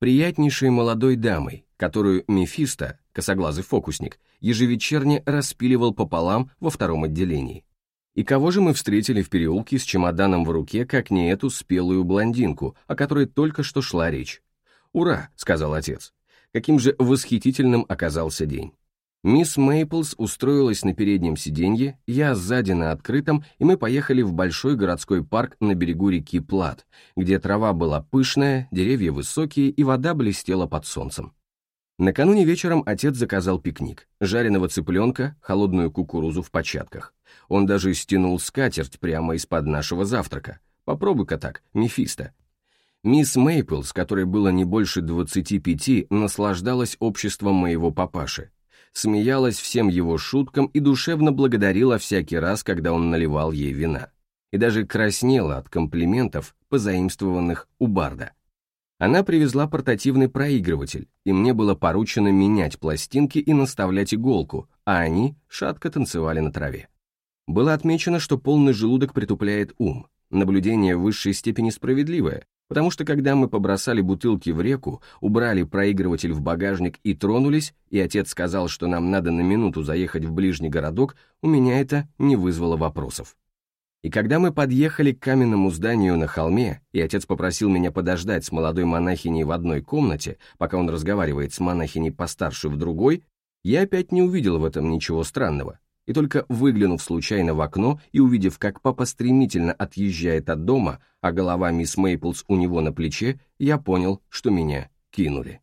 приятнейшей молодой дамой, которую Мефисто, косоглазый фокусник, ежевечерне распиливал пополам во втором отделении. И кого же мы встретили в переулке с чемоданом в руке, как не эту спелую блондинку, о которой только что шла речь? «Ура!» — сказал отец. Каким же восхитительным оказался день. Мисс Мейплс устроилась на переднем сиденье, я сзади на открытом, и мы поехали в большой городской парк на берегу реки Плат, где трава была пышная, деревья высокие и вода блестела под солнцем. Накануне вечером отец заказал пикник, жареного цыпленка, холодную кукурузу в початках. Он даже стянул скатерть прямо из-под нашего завтрака. Попробуй-ка так, Мефисто, Мисс Мейплс, которой было не больше 25, наслаждалась обществом моего папаши, смеялась всем его шуткам и душевно благодарила всякий раз, когда он наливал ей вина. И даже краснела от комплиментов, позаимствованных у Барда. Она привезла портативный проигрыватель, и мне было поручено менять пластинки и наставлять иголку, а они шатко танцевали на траве. Было отмечено, что полный желудок притупляет ум. Наблюдение в высшей степени справедливое, Потому что когда мы побросали бутылки в реку, убрали проигрыватель в багажник и тронулись, и отец сказал, что нам надо на минуту заехать в ближний городок, у меня это не вызвало вопросов. И когда мы подъехали к каменному зданию на холме, и отец попросил меня подождать с молодой монахиней в одной комнате, пока он разговаривает с монахиней постарше в другой, я опять не увидел в этом ничего странного и только выглянув случайно в окно и увидев, как папа стремительно отъезжает от дома, а голова мисс Мейплс у него на плече, я понял, что меня кинули.